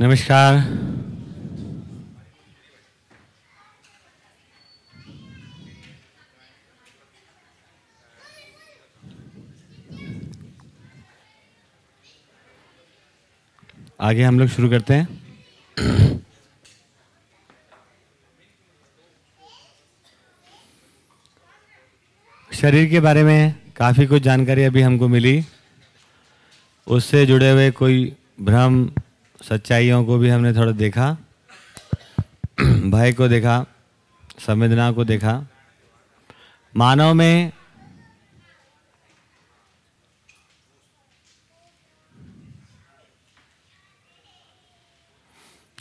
नमस्कार आगे हम लोग शुरू करते हैं। शरीर के बारे में काफ़ी कुछ जानकारी अभी हमको मिली। उससे जुड़े हुए कोई भ्रम सच्चाइयों को भी हमने थोड़ा देखा, भय को देखा, संवेदना को देखा। मानव में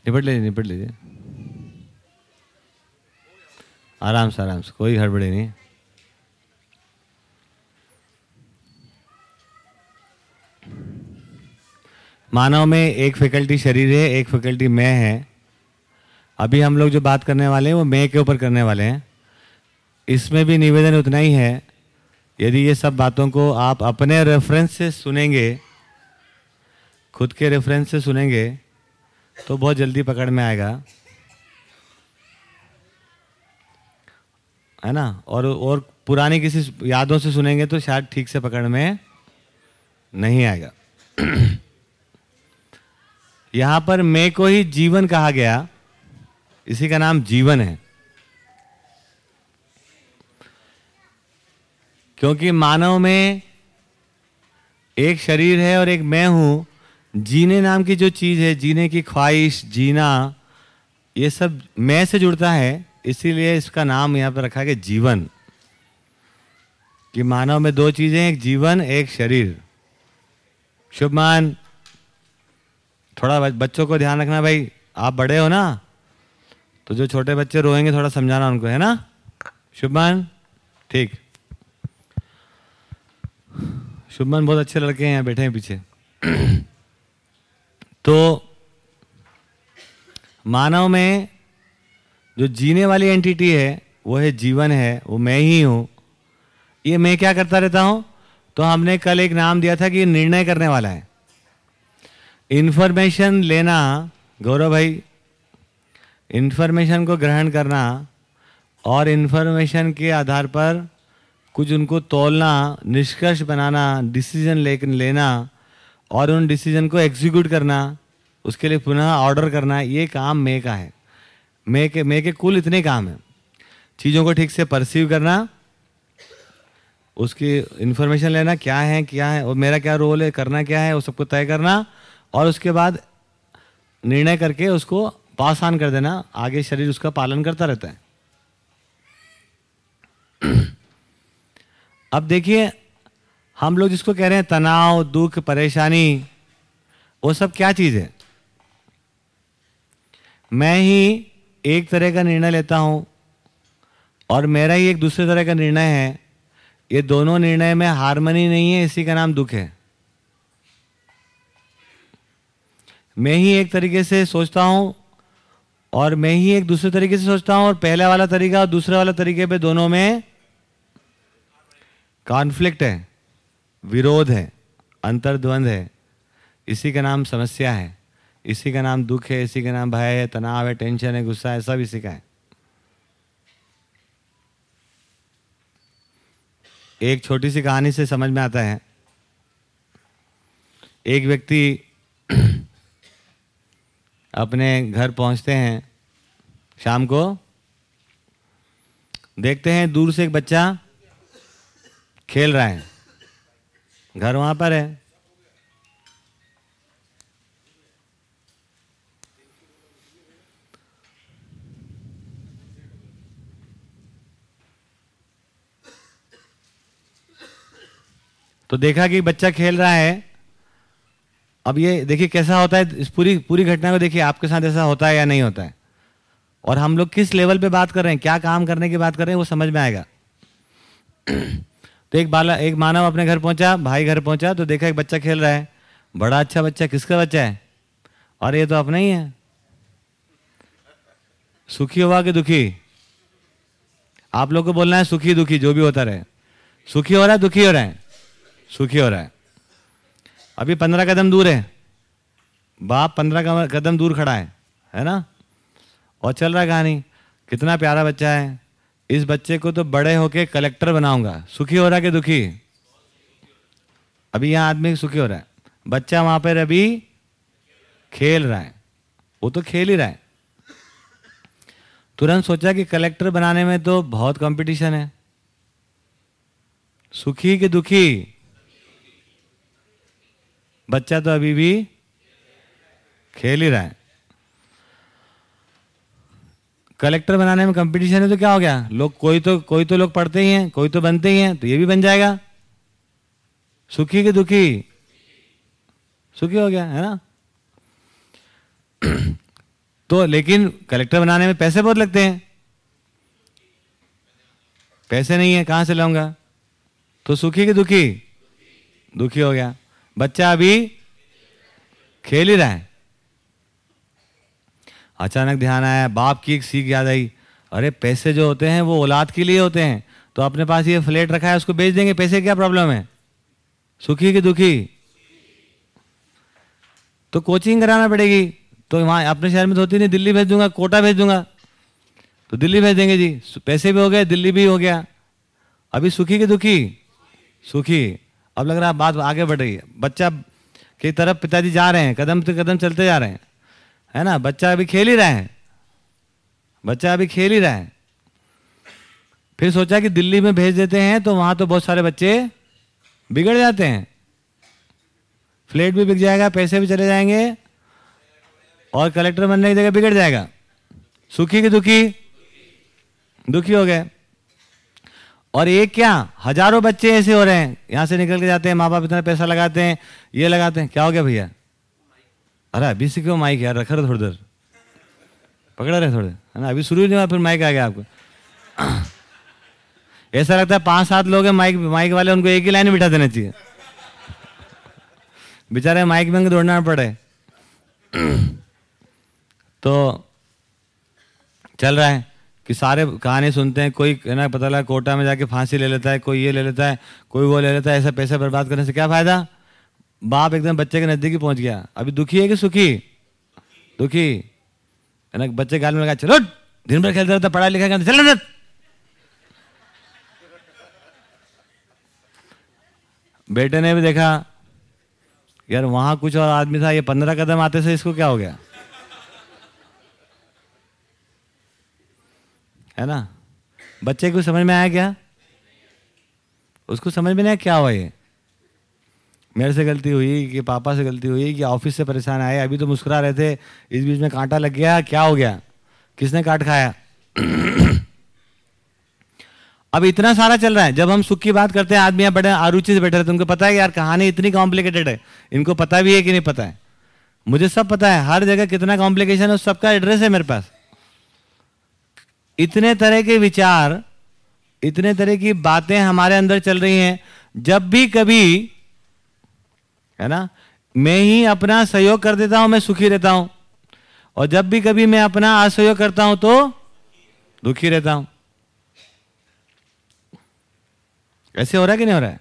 निपट लीजिए निपट लीजिए। आराम से आराम से, कोई हड़बड़ी नहीं। मानव में एक फैकल्टी शरीर है, एक फैकल्टी मैं है। अभी हम लोग जो बात करने वाले हैं, वो मैं के ऊपर करने वाले हैं। इसमें भी निवेदन उतना ही है, यदि ये सब बातों को आप अपने रेफरेंस से सुनेंगे, खुद के रेफरेंस से सुनेंगे तो बहुत जल्दी पकड़ में आएगा। है ना? और और पुरानी किसी यादों से सुनेंगे तो शायद ठीक से पकड़ में नहीं आएगा। यहाँ पर मैं को ही जीवन कहा गया। इसी का नाम जीवन है। क्योंकि मानव में एक शरीर है और एक मैं हूँ। जीने नाम की जो चीज़ है, जीने की ख्वाहिश, जीना, ये सब मैं से जुड़ता है। इसीलिए इसका नाम यहाँ पर रखा गया जीवन। कि मानव में दो चीज़ें एक जीवन, एक शरीर। शुभमान थोड़ा बच्चों को ध्यान रखना भाई, आप बड़े हो ना तो जो छोटे बच्चे रोएँगे, थोड़ा समझाना उनको, है ना? शुभमान, ठीक। शुभमान बहुत अच्छे लड़के हैं यहाँ बैठे हैं पीछे। तो मानव में जो जीने वाली एंटिटी है, वो है जीवन है, वो मैं ही हूँ। ये मैं क्या करता रहता हूँ? तो हमने कल एक नाम दिया था कि निर्णय करने वाला है। इंफॉर्मेशन लेना, गौरव भाई, इन्फॉर्मेशन को ग्रहण करना और इन्फॉर्मेशन के आधार पर कुछ उनको तोलना, निष्कर्ष बनाना डिसीज़न ले, लेना और उन डिसीज़न को एग्जीक्यूट करना, उसके लिए पुनः ऑर्डर करना, ये काम मे का है। मे के मे के कुल इतने काम हैं। चीज़ों को ठीक से परसीव करना, उसकी इन्फॉर्मेशन लेना, क्या है क्या है, और मेरा क्या रोल है, करना क्या है, वो सबको तय करना और उसके बाद निर्णय करके उसको पास ऑन कर देना। आगे शरीर उसका पालन करता रहता है। अब देखिए, हम लोग जिसको कह रहे हैं तनाव, दुख, परेशानी, वो सब क्या चीज़ है? मैं ही एक तरह का निर्णय लेता हूँ और मेरा ही एक दूसरे तरह का निर्णय है। ये दोनों निर्णय में हारमनी नहीं है, इसी का नाम दुख है। मैं ही एक तरीके से सोचता हूँ और मैं ही एक दूसरे तरीके से सोचता हूँ और पहले वाला तरीका और दूसरे वाला तरीके पे दोनों में कॉन्फ्लिक्ट है, विरोध है, अंतर्द्वंद है। इसी का नाम समस्या है, इसी का नाम दुख है, इसी का नाम भय है, तनाव है टेंशन है, गुस्सा है, सब इसी का है। एक छोटी सी कहानी से समझ में आता है। एक व्यक्ति अपने घर पहुँचते हैं। शाम को देखते हैं दूर से एक बच्चा खेल रहा है। घर वहाँ पर है। तो देखा कि बच्चा खेल रहा है। अब ये देखिए कैसा होता है, इस पूरी पूरी घटना को देखिए, आपके साथ ऐसा होता है या नहीं होता है? और हम लोग किस लेवल पे बात कर रहे हैं, क्या काम करने की बात कर रहे हैं, वो समझ में आएगा। तो एक बाला, एक मानव अपने घर पहुँचा, भाई घर पहुँचा तो देखा एक बच्चा खेल रहा है। बड़ा अच्छा बच्चा, किसका बच्चा है? और ये तो अपना ही है। सुखी हुआ कि दुखी? आप लोग को बोलना है सुखी दुखी, जो भी होता रहे। सुखी हो रहा है, दुखी हो रहा है। सुखी हो रहा है। अभी पंद्रह कदम दूर है। बाप पंद्रह कदम दूर खड़ा है है ना? और चल रहा कहानी, कितना प्यारा बच्चा है। इस बच्चे को तो बड़े होके कलेक्टर बनाऊँगा। सुखी हो रहा कि दुखी? अभी यहाँ आदमी सुखी हो रहा है। बच्चा वहाँ पर अभी खेल रहा है। वो तो खेल ही रहा है। तुरंत सोचा कि कलेक्टर बनाने में तो बहुत कंपटीशन है। सुखी कि दुखी? बच्चा तो अभी भी खेल ही रहा है। कलेक्टर बनाने में कंपटीशन है तो क्या हो गया? लोग कोई तो कोई तो लोग पढ़ते ही हैं, कोई तो बनते ही हैं तो ये भी बन जाएगा। सुखी कि दुखी? सुखी हो गया, है ना? तो लेकिन कलेक्टर बनाने में पैसे बहुत लगते हैं। पैसे नहीं है, कहाँ से लाऊँगा? तो सुखी कि दुखी? दुखी हो गया। बच्चा अभी खेल ही रहा है। अचानक ध्यान आया, बाप की एक सीख याद आई। अरे, पैसे जो होते हैं, वो औलाद के लिए होते हैं। तो अपने पास ये फ्लैट रखा है, उसको बेच देंगे। पैसे क्या प्रॉब्लम है? सुखी कि दुखी? तो कोचिंग कराना पड़ेगी। तो वहाँ अपने शहर में तो होती नहीं, दिल्ली भेज दूँगा, कोटा भेज दूँगा। तो दिल्ली भेज देंगे जी। पैसे भी हो गए, दिल्ली भी हो गया। अभी सुखी कि दुखी? सुखी। अब लग रहा है बात आगे बढ़ रही है। बच्चा की तरफ़ पिताजी जा रहे हैं, कदम से कदम चलते जा रहे हैं। है ना? बच्चा अभी खेल ही रहा है। बच्चा अभी खेल ही रहा है। फिर सोचा कि दिल्ली में भेज देते हैं तो वहाँ तो बहुत सारे बच्चे बिगड़ जाते हैं। फ्लैट भी बिक जाएगा, पैसे भी चले जाएँगे, और कलेक्टर बनने की जगह बिगड़ जाएगा। सुखी की दुखी? दुखी हो गए। और एक क्या? हज़ारों बच्चे ऐसे हो रहे हैं। यहाँ से निकल के जाते हैं माँ बाप इतना पैसा लगाते हैं, ये लगाते हैं। क्या हो गया भैया? अरे अभी से क्यों माइक यार? रखा रहे थोड़ी देर। पकड़ा रहे थोड़े। है ना? अभी शुरू ही नहीं हुआ, फिर माइक आ गया आपको। ऐसा लगता है पाँच सात लोग हैं, माइक माइक वाले, उनको एक ही लाइन में बिठा देना चाहिए। बेचारे माइक में दौड़ना पड़े। तो चल रहा है। कि सारे कहानी सुनते हैं, कोई ना, पता लगा कोटा में जाके फांसी ले लेता है, कोई ये ले लेता है, कोई वो ले लेता है, ऐसा पैसा बर्बाद करने से क्या फ़ायदा? बाप एकदम बच्चे के नज़दीक ही पहुँच गया। अभी दुखी है कि सुखी? दुखी। है ना, बच्चे गाल में लगा, चलो दिन भर खेलते रहता, पढ़ाई लिखा करते, चलो बेटे ने भी देखा, यार वहाँ कुछ और आदमी था, ये पंद्रह कदम आते से इसको क्या हो गया? है ना? बच्चे को समझ में आया क्या? उसको समझ में नहीं आया क्या हुआ ये? मेरे से गलती हुई कि पापा से गलती हुई कि ऑफ़िस से परेशान आए, अभी तो मुस्कुरा रहे थे, इस बीच में कांटा लग गया, क्या हो गया? किसने काट खाया? अब इतना सारा चल रहा है, जब हम सुख की बात करते हैं, आदमी बड़े आरुचि से बैठे रहते हैं, उनको पता है यार कहानी इतनी कॉम्प्लिकेटेड है। इनको पता भी है कि नहीं पता है? मुझे सब पता है, हर जगह कितना कॉम्प्लिकेशन है सबका एड्रेस है मेरे पास। इतने तरह के विचार, इतने तरह की बातें हमारे अंदर चल रही हैं, जब भी कभी, है ना, मैं ही अपना सहयोग कर देता हूँ, मैं सुखी रहता हूँ। और जब भी कभी मैं अपना असहयोग करता हूँ तो दुखी रहता हूँ। ऐसे हो रहा है कि नहीं हो रहा है?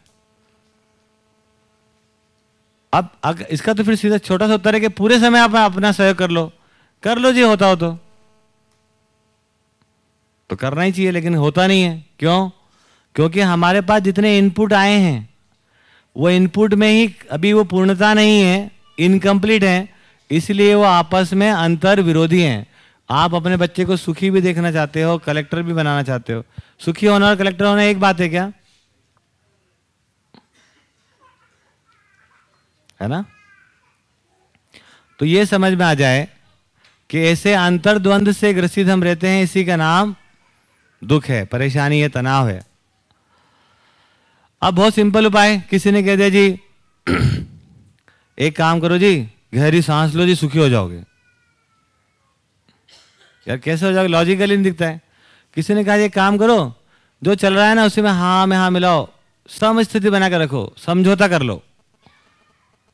अब इसका तो फिर सीधा छोटा सा उत्तर है कि पूरे समय आप अपना सहयोग कर लो। कर लो जी, होता हो तो। तो करना ही चाहिए, लेकिन होता नहीं है। क्यों? क्योंकि हमारे पास जितने इनपुट आए हैं, वो इनपुट में ही अभी वो पूर्णता नहीं है इनकम्प्लीट है, इसलिए वो आपस में अंतर विरोधी हैं। आप अपने बच्चे को सुखी भी देखना चाहते हो कलेक्टर भी बनाना चाहते हो। सुखी होना और कलेक्टर होना एक बात है क्या? है ना? तो ये समझ में आ जाए कि ऐसे अंतर्द्वंद से ग्रसित हम रहते हैं, इसी का नाम दुख है, परेशानी है, तनाव है। अब बहुत सिंपल उपाय, किसी ने कह दिया, जी, एक काम करो जी, गहरी सांस लो जी, सुखी हो जाओगे। यार कैसे हो जाओगे? लॉजिकली नहीं दिखता है। किसी ने कहा ये काम करो, जो चल रहा है ना, उसी में हाँ में हाँ मिलाओ। सम स्थिति बना कर रखो, समझौता कर लो।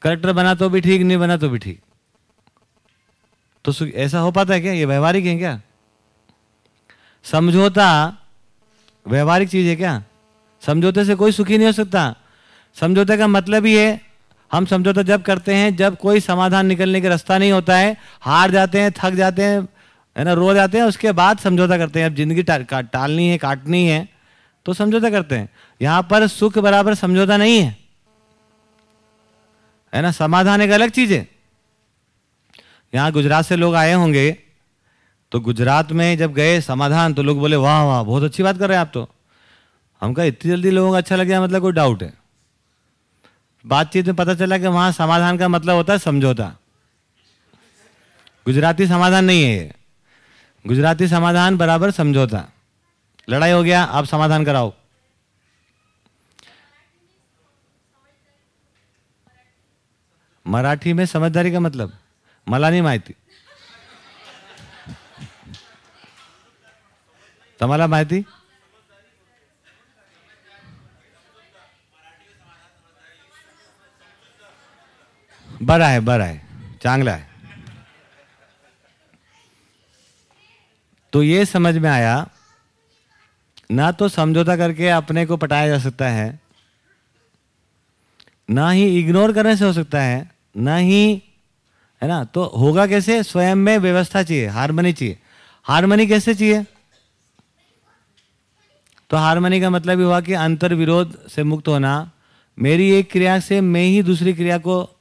करेक्टर बना तो भी ठीक, नहीं बना तो भी ठीक। तो ऐसा हो पाता है क्या? ये व्यवहारिक है क्या? समझौता व्यवहारिक चीज़ है क्या? समझौते से कोई सुखी नहीं हो सकता। समझौते का मतलब ही है, हम समझौता जब करते हैं, जब कोई समाधान निकलने का रास्ता नहीं होता है, हार जाते हैं, थक जाते हैं, है ना, रो जाते हैं, उसके बाद समझौता करते हैं। अब ज़िंदगी टालनी है, काटनी है तो समझौता करते हैं। यहाँ पर सुख बराबर समझौता नहीं है। है ना, समाधान एक अलग चीज़ है। यहाँ गुजरात से लोग आए होंगे तो गुजरात में जब गए, समाधान तो लोग बोले, वाह वाह, बहुत अच्छी बात कर रहे हैं आप तो। हम कहा, इतनी जल्दी लोगों को अच्छा लग गया मतलब कोई डाउट है? बातचीत में पता चला कि वहाँ समाधान का मतलब होता है समझौता। गुजराती समाधान नहीं है ये। गुजराती समाधान बराबर समझौता। लड़ाई हो गया, आप समाधान कराओ। मराठी में समझदारी का मतलब? मला नहीं माहिती। तुम्हाला माहिती? बरा है बरा है चांगला है तो ये समझ में आया, ना तो समझौता करके अपने को पटाया जा सकता है, ना ही इग्नोर करने से हो सकता है, ना ही, है ना? तो होगा कैसे? स्वयं में व्यवस्था चाहिए हारमोनी चाहिए। हारमोनी कैसे चाहिए? तो हारमोनी का मतलब ये हुआ कि अंतर विरोध से मुक्त होना। मेरी एक क्रिया से मैं ही दूसरी क्रिया को,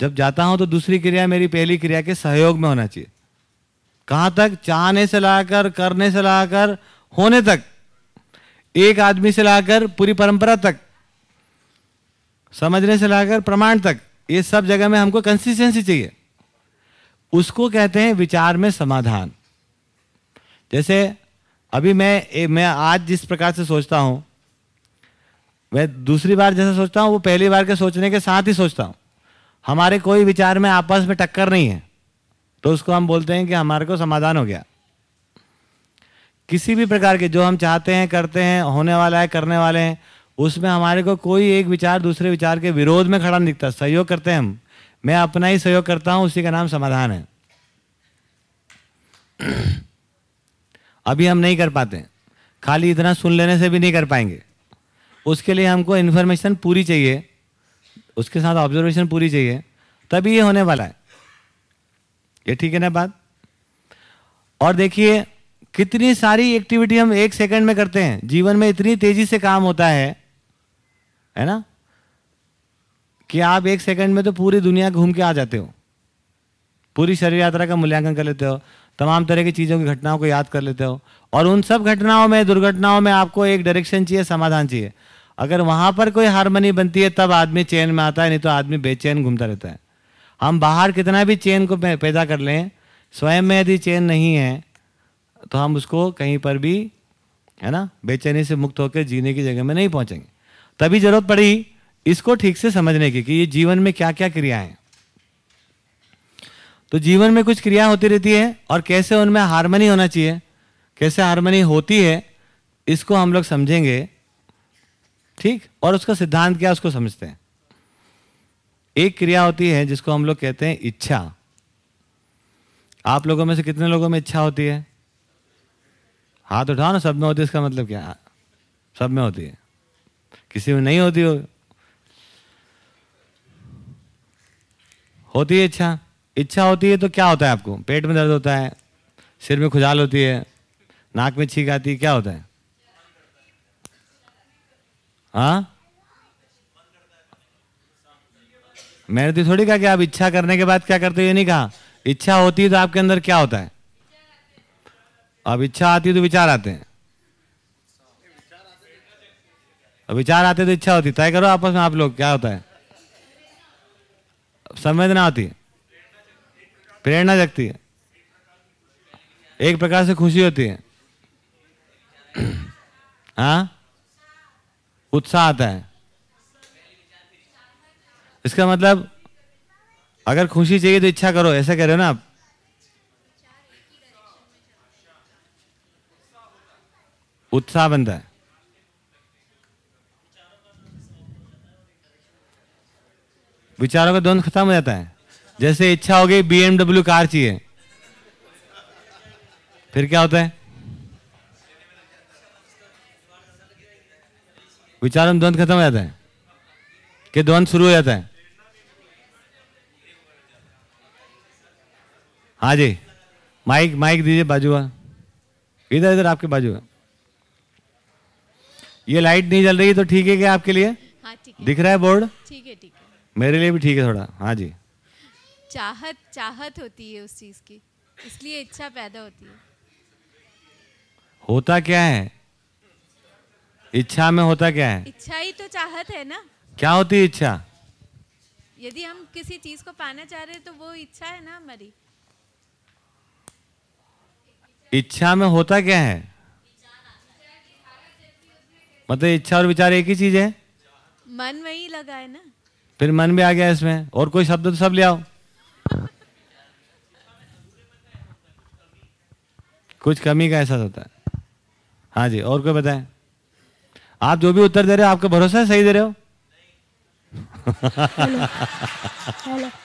जब जाता हूँ तो दूसरी क्रिया मेरी पहली क्रिया के सहयोग में होना चाहिए। कहाँ तक? चाहने से लाकर, करने से लाकर, होने तक। एक आदमी से लाकर, पूरी परंपरा तक। समझने से लाकर, प्रमाण तक। ये सब जगह में हमको कंसिस्टेंसी चाहिए। उसको कहते हैं विचार में समाधान। जैसे अभी मैं मैं आज जिस प्रकार से सोचता हूँ, मैं दूसरी बार जैसा सोचता हूँ, वो पहली बार के सोचने के साथ ही सोचता हूँ। हमारे कोई विचार में आपस में टक्कर नहीं है तो उसको हम बोलते हैं कि हमारे को समाधान हो गया। किसी भी प्रकार के जो हम चाहते हैं, करते हैं, होने वाला है, करने वाले हैं, उसमें हमारे को कोई एक विचार, दूसरे विचार के विरोध में खड़ा नहीं दिखता। सहयोग करते हैं हम। मैं अपना ही सहयोग करता हूँ, उसी का नाम समाधान है। अभी हम नहीं कर पाते खाली इतना सुन लेने से भी नहीं कर पाएँगे। उसके लिए हमको इन्फॉर्मेशन पूरी चाहिए। उसके साथ ऑब्जर्वेशन पूरी चाहिए। तभी ये होने वाला है। ये ठीक है ना बात? और देखिए, कितनी सारी एक्टिविटी हम एक सेकंड में करते हैं। जीवन में इतनी तेज़ी से काम होता है है ना? कि आप एक सेकंड में तो पूरी दुनिया घूम के आ जाते हो। पूरी शरीर यात्रा का मूल्यांकन कर लेते हो। तमाम तरह की चीज़ों की घटनाओं को याद कर लेते हो। और उन सब घटनाओं में, दुर्घटनाओं में आपको एक डायरेक्शन चाहिए, समाधान चाहिए। अगर वहाँ पर कोई हारमोनी बनती है, तब आदमी चैन में आता है, नहीं तो आदमी बेचैन घूमता रहता है। हम बाहर कितना भी चैन को पैदा कर लें, स्वयं में यदि चैन नहीं है तो हम उसको कहीं पर भी, है ना, बेचैनी से मुक्त होकर जीने की जगह में नहीं पहुँचेंगे। तभी ज़रूरत पड़ी इसको ठीक से समझने की कि ये जीवन में क्या क्या क्रियाएँ तो जीवन में कुछ क्रिया होती रहती है और कैसे उनमें हारमनी होना चाहिए, कैसे हारमनी होती है, इसको हम लोग समझेंगे। ठीक? और उसका सिद्धांत क्या, उसको समझते हैं। एक क्रिया होती है जिसको हम लोग कहते हैं इच्छा। आप लोगों में से कितने लोगों में इच्छा होती है? हाथ उठाओ ना, सब में होती है, इसका मतलब क्या? सब में होती है। किसी में नहीं होती हो। होती है इच्छा? इच्छा होती है तो क्या होता है आपको? पेट में दर्द होता है, सिर में खुजाल होती है, नाक में छींक आती है, क्या होता है? हाँ? मैंने तो थोड़ी कहा कि आप इच्छा करने के बाद क्या करते हो? ये नहीं कहा। इच्छा होती है तो आपके अंदर क्या होता है? अब इच्छा आती है तो विचार आते हैं। अब विचार आते तो इच्छा होती तय करो आपस में आप लोग क्या होता है। संवेदना होती है। प्रेरणा जगती है। एक प्रकार से खुशी होती है। हाँ? उत्साह आता है। इसका मतलब अगर खुशी चाहिए तो इच्छा करो, ऐसा कह रहे हो ना आप? उत्साह बनता है। विचारों का द्वंद खत्म हो जाता है। जैसे इच्छा हो गई बीएमडब्ल्यू कार चाहिए। फिर क्या होता है? विचार द्वंद खत्म हो जाता है। कि द्वंद शुरू हो जाता है। हाँ जी माइक माइक दीजिए बाजू इधर इधर आपके बाजू ये लाइट नहीं जल रही तो ठीक है क्या आपके लिए? हाँ, ठीक है। दिख रहा है बोर्ड? ठीक है ठीक है। मेरे लिए भी ठीक है थोड़ा। हाँ जी। चाहत चाहत होती है उस चीज़ की। इसलिए इच्छा पैदा होती है। होता क्या है? इच्छा में होता क्या है? इच्छा ही तो चाहत है ना। क्या होती है इच्छा? यदि हम किसी चीज़ को पाना चाह रहे हैं तो वो इच्छा है ना हमारी। इच्छा में होता क्या है? मतलब इच्छा और विचार एक ही चीज़ है? मन वही लगा है ना। फिर मन भी आ गया इसमें। और कोई शब्द तो सब ले आओ। कुछ कमी का एहसास होता है। हाँ जी और कोई बताएँ? आप जो भी उत्तर दे रहे हो आपका भरोसा है सही दे रहे हो? हेलो।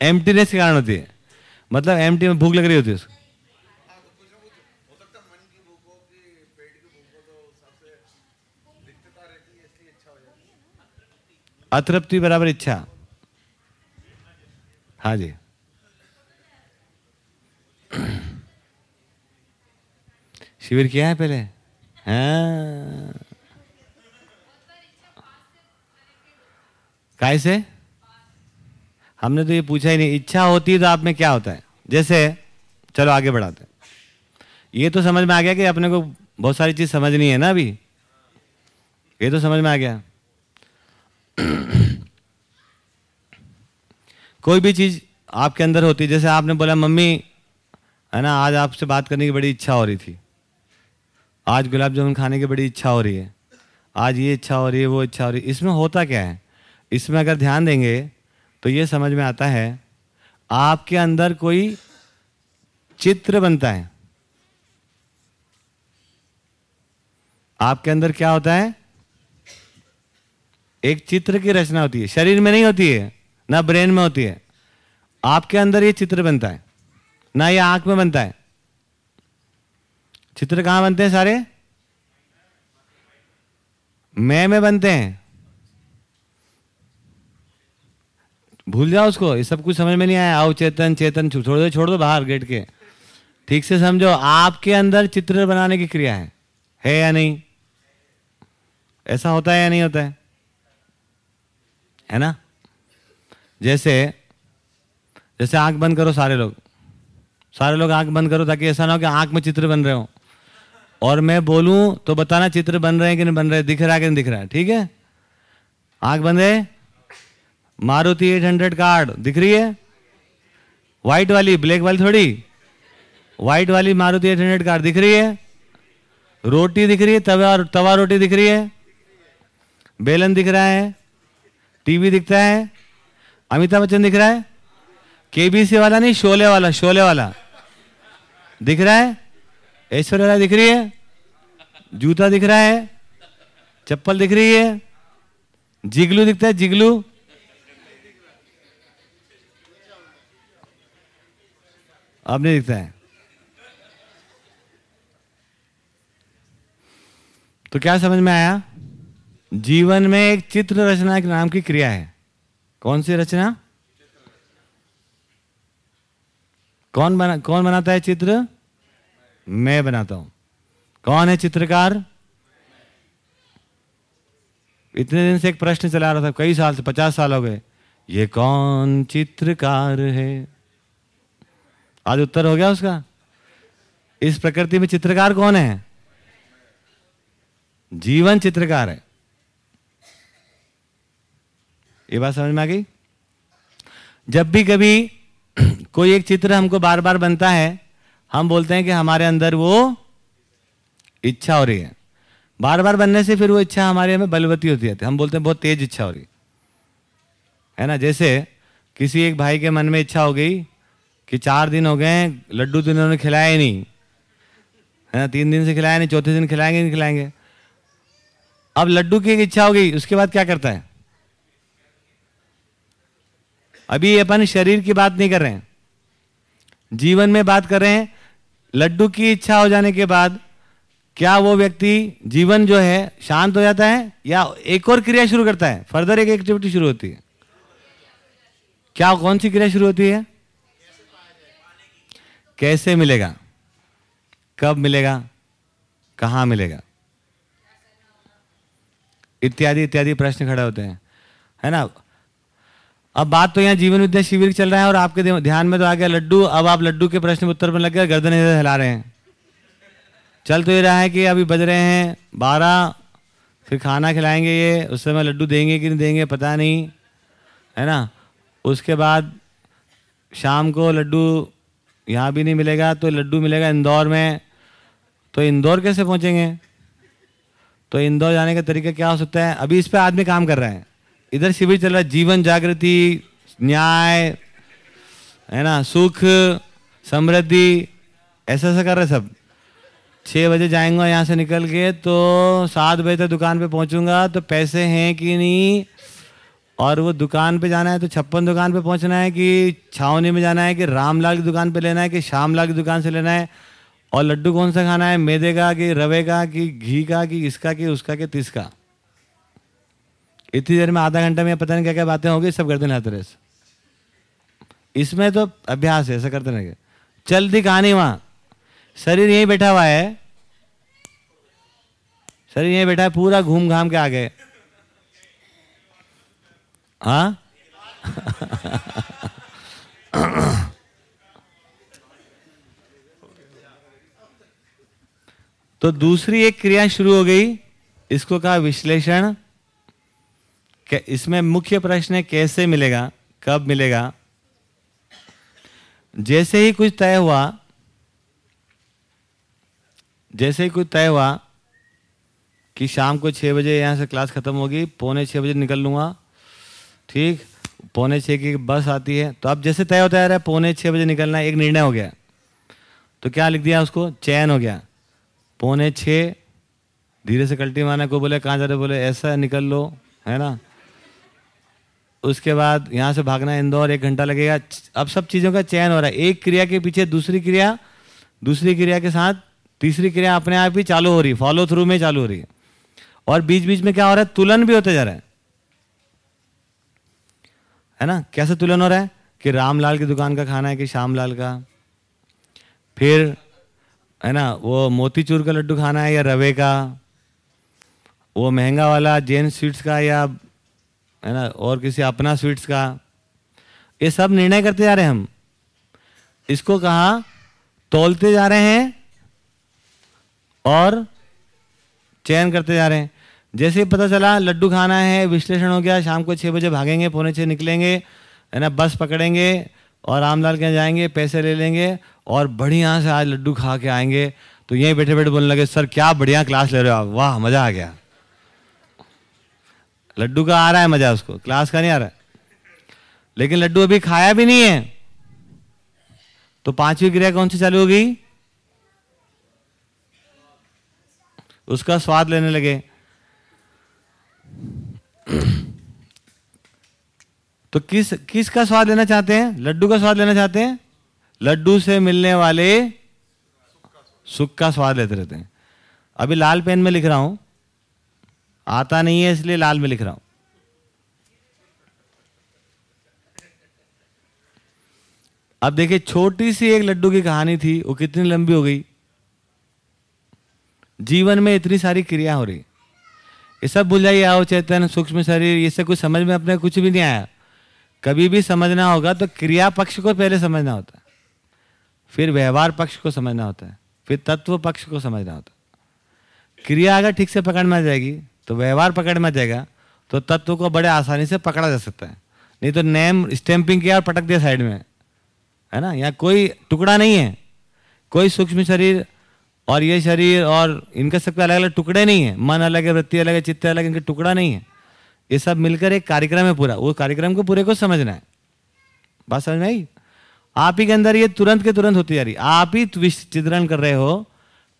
एम्प्टीनेस के कारण होती है। मतलब एम्प्टी में भूख लग रही होती है उसको। अतृप्ति बराबर इच्छा। हाँ जी। शिविर किया है पहले? हाँ। काय से? हमने तो ये पूछा ही नहीं, इच्छा होती है तो आप में क्या होता है? जैसे, चलो आगे बढ़ाते हैं। ये तो समझ में आ गया कि अपने को बहुत सारी चीज़ समझनी है ना अभी? ये तो समझ में आ गया। कोई भी चीज़ आपके अंदर होती है जैसे आपने बोला, मम्मी, है ना, आज आपसे बात करने की बड़ी इच्छा हो रही थी। आज गुलाब जामुन खाने की बड़ी इच्छा हो रही है। आज ये इच्छा हो रही है, वो इच्छा हो रही है। इसमें होता क्या है? इसमें अगर ध्यान देंगे तो ये समझ में आता है, आपके अंदर कोई चित्र बनता है। आपके अंदर क्या होता है? एक चित्र की रचना होती है। शरीर में नहीं होती है, ना ब्रेन में होती है। आपके अंदर ये चित्र बनता है, ना ये आँख में बनता है। चित्र कहाँ बनते हैं सारे? मैं में बनते हैं। भूल जाओ उसको, ये सब कुछ समझ में नहीं आया। आओ चेतन चेतन छोड़ दो छोड़ दो बाहर गेट के। ठीक से समझो, आपके अंदर चित्र बनाने की क्रिया है है या नहीं? ऐसा होता है या नहीं होता है? है ना? जैसे जैसे आँख बंद करो सारे लोग। सारे लोग आँख बंद करो ताकि ऐसा ना हो कि आँख में चित्र बन रहे हो। और मैं बोलूँ तो बताना चित्र बन रहे हैं कि नहीं बन रहे, दिख रहा है कि नहीं दिख रहा है, ठीक है? आँख बंद है? मारुति 800 कार्ड, दिख रही है? व्हाइट वाली ब्लैक वाली थोड़ी? व्हाइट वाली मारुति 800 कार्ड, दिख रही है? रोटी दिख रही है, तवा तवा रोटी दिख रही है? बेलन दिख रहा है? टीवी दिखता है? अमिताभ बच्चन दिख रहा है? केबीसी वाला नहीं, शोले वाला शोले वाला। दिख रहा है? ऐश्वर्या राय दिख रही है? जूता दिख रहा है? चप्पल दिख रही है? जिगलू दिखता है? जिगलू। अब नहीं दिखता है? तो क्या समझ में आया? जीवन में एक चित्र रचना के नाम की क्रिया है। कौन सी रचना? कौन बना, कौन बनाता है चित्र? मैं बनाता हूँ। कौन है चित्रकार? इतने दिन से एक प्रश्न चला रहा था, कई साल से, पचास साल हो गए। ये कौन चित्रकार है? आज उत्तर हो गया उसका। इस प्रकृति में चित्रकार कौन है? जीवन चित्रकार है। ये बात समझ में आ गई? जब भी कभी कोई एक चित्र हमको बार बार बनता है, हम बोलते हैं कि हमारे अंदर वो इच्छा हो रही है। बार बार बनने से फिर वो इच्छा हमारे में बलवती होती है। हम बोलते हैं, बहुत तेज इच्छा हो रही है। ना? जैसे किसी एक भाई के मन में इच्छा हो गई कि चार दिन हो गए लड्डू तो इन्होंने खिलाया ही नहीं। है ना? तीन दिन से खिलाया नहीं, चौथे दिन खिलाएँगे नहीं खिलाएँगे। अब लड्डू की एक इच्छा हो गई, उसके बाद क्या करता है? अभी अपन शरीर की बात नहीं कर रहे हैं। जीवन में बात कर रहे हैं, लड्डू की इच्छा हो जाने के बाद क्या वो व्यक्ति जीवन जो है, शांत हो जाता है या एक और क्रिया शुरू करता है? फर्दर एक एक्टिविटी शुरू होती है। क्या कौन सी क्रिया शुरू होती है? कैसे मिलेगा? कब मिलेगा? कहाँ मिलेगा? इत्यादि इत्यादि प्रश्न खड़े होते हैं। है ना? अब बात तो यहाँ जीवन विद्या शिविर चल रहा है और आपके ध्यान में तो आ गया लड्डू। अब आप लड्डू के प्रश्न उत्तर में लग गए गर्दन इधर हिला रहे हैं। चल तो ये रहा है कि अभी बज रहे हैं बारह, फिर खाना खिलाएँगे ये, उस समय लड्डू देंगे कि नहीं देंगे पता नहीं, है ना? उसके बाद शाम को लड्डू यहाँ भी नहीं मिलेगा तो लड्डू मिलेगा इंदौर में। तो इंदौर कैसे पहुँचेंगे? तो इंदौर जाने का तरीका क्या हो सकता है? अभी इस पर आदमी काम कर रहे हैं। इधर शिविर चल रहा है, जीवन जागृति, न्याय, है ना, सुख, समृद्धि ऐसा ऐसा कर रहे सब। छः बजे जाएँगे यहाँ से निकल के तो सात बजे तक दुकान पे पहुँचूँगा तो पैसे हैं कि नहीं? और वो दुकान पे जाना है तो छप्पन दुकान पे पहुँचना है कि छावनी में जाना है कि रामलाल की दुकान पे लेना है कि श्यामलाल की दुकान से लेना है? और लड्डू कौन सा खाना है? मैदे का कि रवे का कि घी का कि इसका कि उसका कि तिसका इतनी देर में आधा घंटा में पता नहीं क्या क्या बातें होगी, सब करते रहते रहे। इसमें तो अभ्यास है, ऐसा करते रहेंगे चल दी कहानी वहाँ। शरीर यहीं बैठा हुआ है। शरीर यहीं बैठा है, पूरा घूम घाम के आ गए हाँ? तो दूसरी एक क्रिया शुरू हो गई, इसको कहा विश्लेषण। इसमें मुख्य प्रश्न है, कैसे मिलेगा, कब मिलेगा? जैसे ही कुछ तय हुआ, जैसे ही कुछ तय हुआ कि शाम को छः बजे यहाँ से क्लास ख़त्म होगी, पौने छः बजे निकल लूँगा, ठीक? पौने छः की बस आती है तो अब जैसे तय होता है, पौने छः बजे निकलना एक निर्णय हो गया। तो क्या लिख दिया उसको? चयन हो गया। पौने छः धीरे से कल्टी मारना को बोले, कहाँ जा रहे बोले, ऐसा निकल लो, है ना? उसके बाद यहाँ से भागना इंदौर, एक घंटा लगेगा। अब सब चीज़ों का चयन हो रहा है। एक क्रिया के पीछे दूसरी क्रिया दूसरी क्रिया के साथ तीसरी क्रिया अपने आप ही चालू हो रही है। फॉलो थ्रू में चालू हो रही और बीच बीच में क्या हो रहा है? तुलन भी होते जा रहा है। है ना? कैसे तुलन हो रहा है? कि रामलाल की दुकान का खाना है कि श्यामलाल का? फिर, है ना, वो मोतीचूर का लड्डू खाना है या रवे का? वो महँगा वाला जैन स्वीट्स का या है ना? और किसी अपना स्वीट्स का। ये सब निर्णय करते जा रहे हैं हम। इसको कहा, तोलते जा रहे हैं और चयन करते जा रहे हैं। जैसे ही पता चला, लड्डू खाना है, विश्लेषण हो गया, शाम को छः बजे भागेंगे, पौने छः निकलेंगे, है ना? बस पकड़ेंगे और रामलाल के जाएँगे, पैसे ले लेंगे और बढ़िया से आज लड्डू खा के आएँगे। तो यहीं बैठे बैठे बोलने लगे, सर, क्या बढ़िया क्लास ले रहे हो आप? वाह, मज़ा आ गया। लड्डू का आ रहा है मज़ा उसको, क्लास का नहीं आ रहा है। लेकिन लड्डू अभी खाया भी नहीं है। तो पांचवी क्रिया कौन सी चालू हो गई? उसका स्वाद लेने लगे। तो किस किस का स्वाद लेना चाहते हैं? लड्डू का स्वाद लेना चाहते हैं? लड्डू से मिलने वाले सुख का स्वाद लेते रहते हैं। अभी लाल पेन में लिख रहा हूँ। आता नहीं है, इसलिए लाल में लिख रहा हूँ। अब देखिए, छोटी सी एक लड्डू की कहानी थी, वो कितनी लंबी हो गई। जीवन में इतनी सारी क्रिया हो रही। ये सब भूल जाइए, आओ चेतन, सूक्ष्म शरीर, ये सब कुछ समझ में अपने कुछ भी नहीं आया। कभी भी समझना होगा तो क्रिया पक्ष को पहले समझना होता है। फिर व्यवहार पक्ष को समझना होता है। फिर तत्व पक्ष को समझना होता है। क्रिया अगर ठीक से पकड़ में आ जाएगी तो व्यवहार पकड़ में जाएगा तो तत्व को बड़े आसानी से पकड़ा जा सकता है। नहीं तो नेम स्टैंपिंग किया और पटक दिया साइड में, है ना? यहाँ कोई टुकड़ा नहीं है, कोई सूक्ष्म शरीर और ये शरीर और इनके सबके अलग अलग टुकड़े नहीं है, मन अलग है, वृत्ति अलग है, चित्त अलग, इनके टुकड़ा नहीं है। ये सब मिलकर एक कार्यक्रम है पूरा, वो कार्यक्रम को पूरे को समझना है। बात समझ में आई? आप ही के अंदर ये तुरंत के तुरंत होती जा रही आप ही चित्रण कर रहे हो,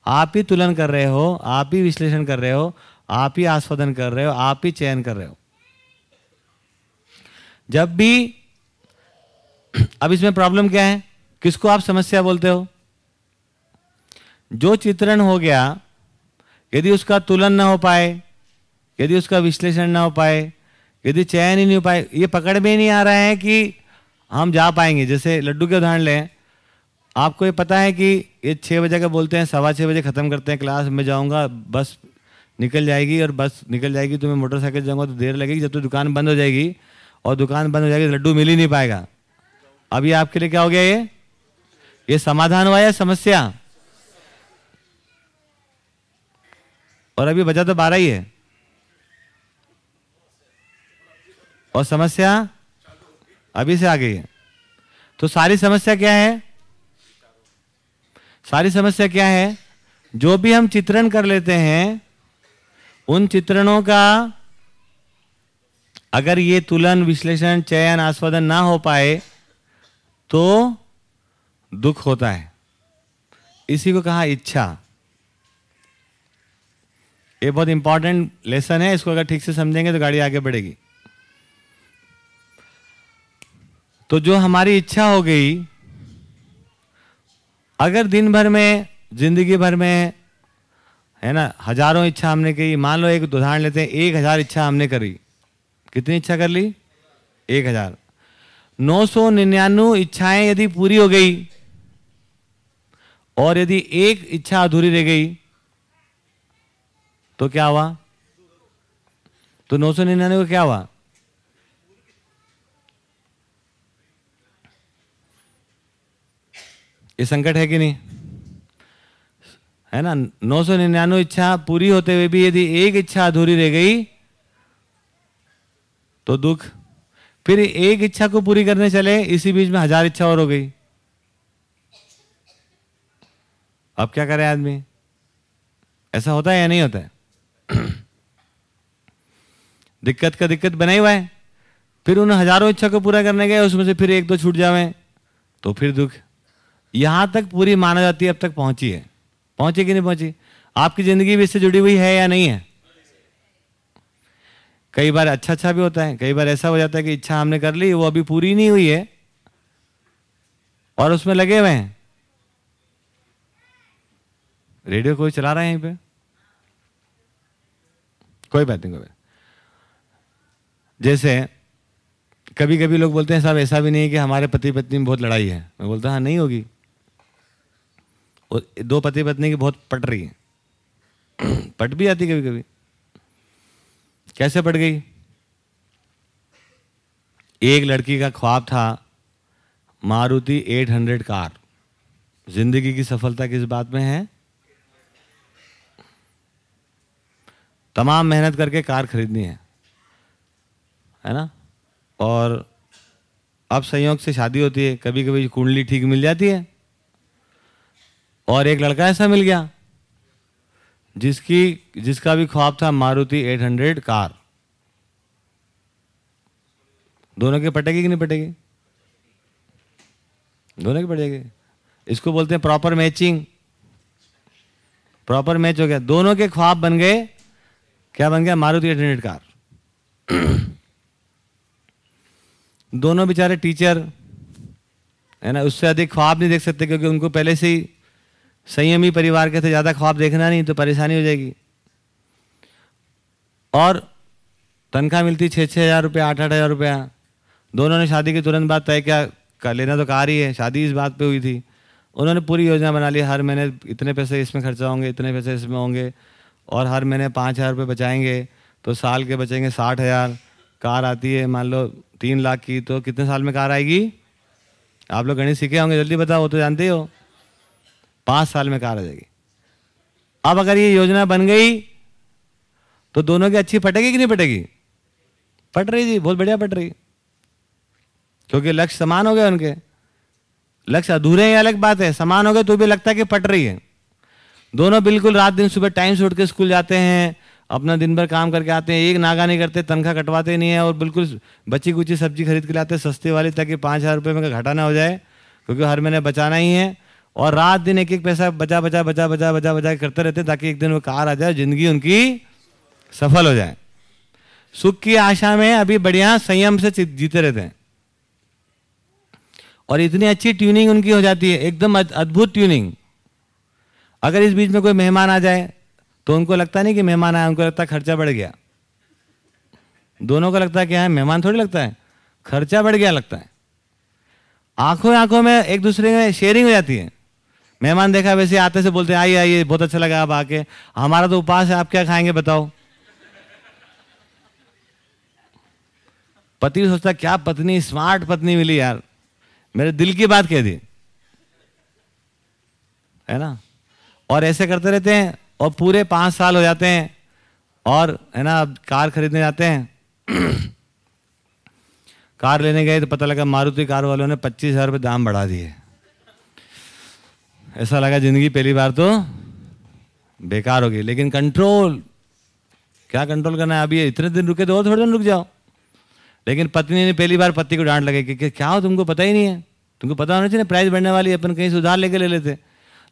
आप ही तुलन कर रहे हो, आप ही विश्लेषण कर रहे हो आप ही आस्वादन कर रहे हो, आप ही चयन कर रहे हो। जब भी, अब इसमें प्रॉब्लम क्या है? किसको आप समस्या बोलते हो? जो चित्रण हो गया, यदि उसका तुलन ना हो पाए, यदि उसका विश्लेषण ना हो पाए, यदि चयन ही नहीं हो पाए, ये पकड़ में नहीं आ रहा है कि हम जा पाएँगे। जैसे लड्डू के उदाहरण लें, आपको ये पता है कि ये छः बजे का बोलते हैं, सवा छः बजे ख़त्म करते हैं, क्लास में जाऊँगा, बस निकल जाएगी और बस निकल जाएगी तो मैं मोटरसाइकिल जाऊँगा तो देर लगेगी, जब तो दुकान बंद हो जाएगी। और दुकान बंद हो जाएगी तो लड्डू मिल ही नहीं पाएगा। अभी आपके लिए क्या हो गया ये? ये समाधान हुआ या समस्या? और अभी बचा तो बारह ही है। और समस्या? अभी से आ गई है तो सारी समस्या क्या है? सारी समस्या क्या है? जो भी हम चित्रण कर लेते हैं उन चित्रणों का अगर ये तुलन विश्लेषण, चयन, आस्वादन ना हो पाए तो दुख होता है। इसी को कहा इच्छा। ये बहुत इंपॉर्टेंट लेसन है, इसको अगर ठीक से समझेंगे तो गाड़ी आगे बढ़ेगी। तो जो हमारी इच्छा हो गई, अगर दिन भर में, ज़िंदगी भर में है ना? हज़ारों इच्छा हमने की मान लो एक उदाहरण लेते हैं, एक हज़ार इच्छा हमने करी। कितनी इच्छा कर ली? एक हज़ार। नौ सौ निन्यानवे इच्छाएँ यदि पूरी हो गई, और यदि एक इच्छा अधूरी रह गई तो क्या हुआ? तो नौ सौ निन्यानवे को क्या हुआ? ये संकट है कि नहीं? है ना? नौ सौ निन्यानवे इच्छा पूरी होते हुए भी यदि एक इच्छा अधूरी रह गई तो दुख। फिर एक इच्छा को पूरी करने चले, इसी बीच में हज़ार इच्छा और हो गई। अब क्या करे आदमी? ऐसा होता है या नहीं होता है? दिक्कत का दिक्कत बना हुआ है। फिर उन हज़ारों इच्छा को पूरा करने गए, उसमें से फिर एक दो छूट जावे तो फिर दुख। यहाँ तक पूरी माना जाती अब तक पहुँची है। पहुँची कि नहीं पहुँची? आपकी ज़िंदगी भी इससे जुड़ी हुई है या नहीं है? कई बार अच्छा अच्छा भी होता है, कई बार ऐसा हो जाता है कि इच्छा हमने कर ली, वो अभी पूरी नहीं हुई है, और उसमें लगे हुए हैं। रेडियो कोई चला रहा है यहीं पे? कोई बात नहीं, कोई जैसे कभी कभी लोग बोलते हैं, साहब, ऐसा भी नहीं है कि हमारे पति पत्नी में बहुत लड़ाई है। मैं बोलता हाँ नहीं होगी। दो पति पत्नी की बहुत पट रही है। पट भी आती कभी कभी कैसे पट गई? एक लड़की का ख्वाब था मारुति 800 कार। ज़िंदगी की सफलता किस बात में है? तमाम मेहनत करके कार खरीदनी है। है ना? और अब संयोग से शादी होती है कभी कभी कुंडली ठीक मिल जाती है। और एक लड़का ऐसा मिल गया, जिसकी, जिसका भी ख्वाब था मारुति 800 कार। दोनों के पटेगी कि नहीं पटेगी? दोनों की पटेगी। इसको बोलते हैं प्रॉपर मैचिंग प्रॉपर मैच हो गया। दोनों के ख्वाब बन गए। क्या बन गया? मारुति 800 कार। दोनों बेचारे टीचर है ना? उससे अधिक ख्वाब नहीं देख सकते क्योंकि उनको पहले से ही संयमी परिवार के थे ज़्यादा ख्वाब देखना नहीं तो परेशानी हो जाएगी। और तनख्वाह मिलती छः छः हज़ार रुपया, आठ आठ हज़ार रुपया। दोनों ने शादी के तुरंत बाद तय क्या कर लेना तो कार ही है। शादी इस बात पे हुई थी। उन्होंने पूरी योजना बना ली, हर महीने इतने पैसे इसमें खर्चा होंगे, इतने पैसे इसमें होंगे, और हर महीने पाँच हज़ार रुपये बचाएँगे तो साल के बचेंगे साठ हज़ार। कार आती है, मान लो तीन लाख की तो कितने साल में कार आएगी? आप लोग गणित सीखे होंगे, जल्दी बताओ, वो तो जानते हो। पाँच साल में कार आ जाएगी। अब अगर ये योजना बन गई तो दोनों की अच्छी पटेगी कि नहीं पटेगी पट रही जी बहुत बढ़िया पट रही। क्योंकि लक्ष्य समान हो गए उनके। लक्ष्य अधूरे हैं अलग बात है, समान हो गए तो भी लगता है कि पट रही है। दोनों बिल्कुल रात दिन सुबह टाइम से उठ के स्कूल जाते हैं, अपना दिन भर काम करके आते हैं, एक नागा नहीं करते, तनख्वाह कटवाते नहीं है और बिल्कुल बची कुची सब्ज़ी खरीद के लाते सस्ते वाली, ताकि पाँच हज़ार रुपये में घाटा ना हो जाए, क्योंकि हर महीने बचाना ही है। और रात दिन एक एक पैसा बचा बचा बचा बचा बचा बचा करते रहते ताकि एक दिन वो कार आ जाए ज़िंदगी उनकी सफल हो जाए। सुख की आशा में अभी बढ़िया संयम से जीते रहते हैं। और इतनी अच्छी ट्यूनिंग उनकी हो जाती है, एकदम अद्भुत ट्यूनिंग। अगर इस बीच में कोई मेहमान आ जाए तो उनको लगता नहीं कि मेहमान आया, उनको लगता खर्चा बढ़ गया। दोनों को लगता है क्या है, मेहमान थोड़ी लगता है, खर्चा बढ़ गया लगता है। आँखों आँखों में एक दूसरे में शेयरिंग हो जाती है। मेहमान देखा, वैसे आते से बोलते आइए आइए, बहुत अच्छा लगा आप आके। हमारा तो उपास है, आप क्या खाएँगे, बताओ? पति सोचता, क्या पत्नी स्मार्ट पत्नी मिली यार। मेरे दिल की बात कह दी। है ना? और ऐसे करते रहते हैं, और पूरे पाँच साल हो जाते हैं, और, है ना, अब कार खरीदने जाते हैं। कार लेने गए तो पता लगा मारुति कार वालों ने पच्चीस हज़ार रुपये दाम बढ़ा दिए। ऐसा लगा ज़िंदगी पहली बार तो बेकार हो गई लेकिन कंट्रोल क्या कंट्रोल करना है? अभी इतने दिन रुके तो और थोड़े दिन रुक जाओ। लेकिन पत्नी ने पहली बार पति को डांट लगे कि क्या हो, तुमको पता ही नहीं है। तुमको पता होना चाहिए ना प्राइस बढ़ने वाली अपन कहीं से उधार लेके ले लेते।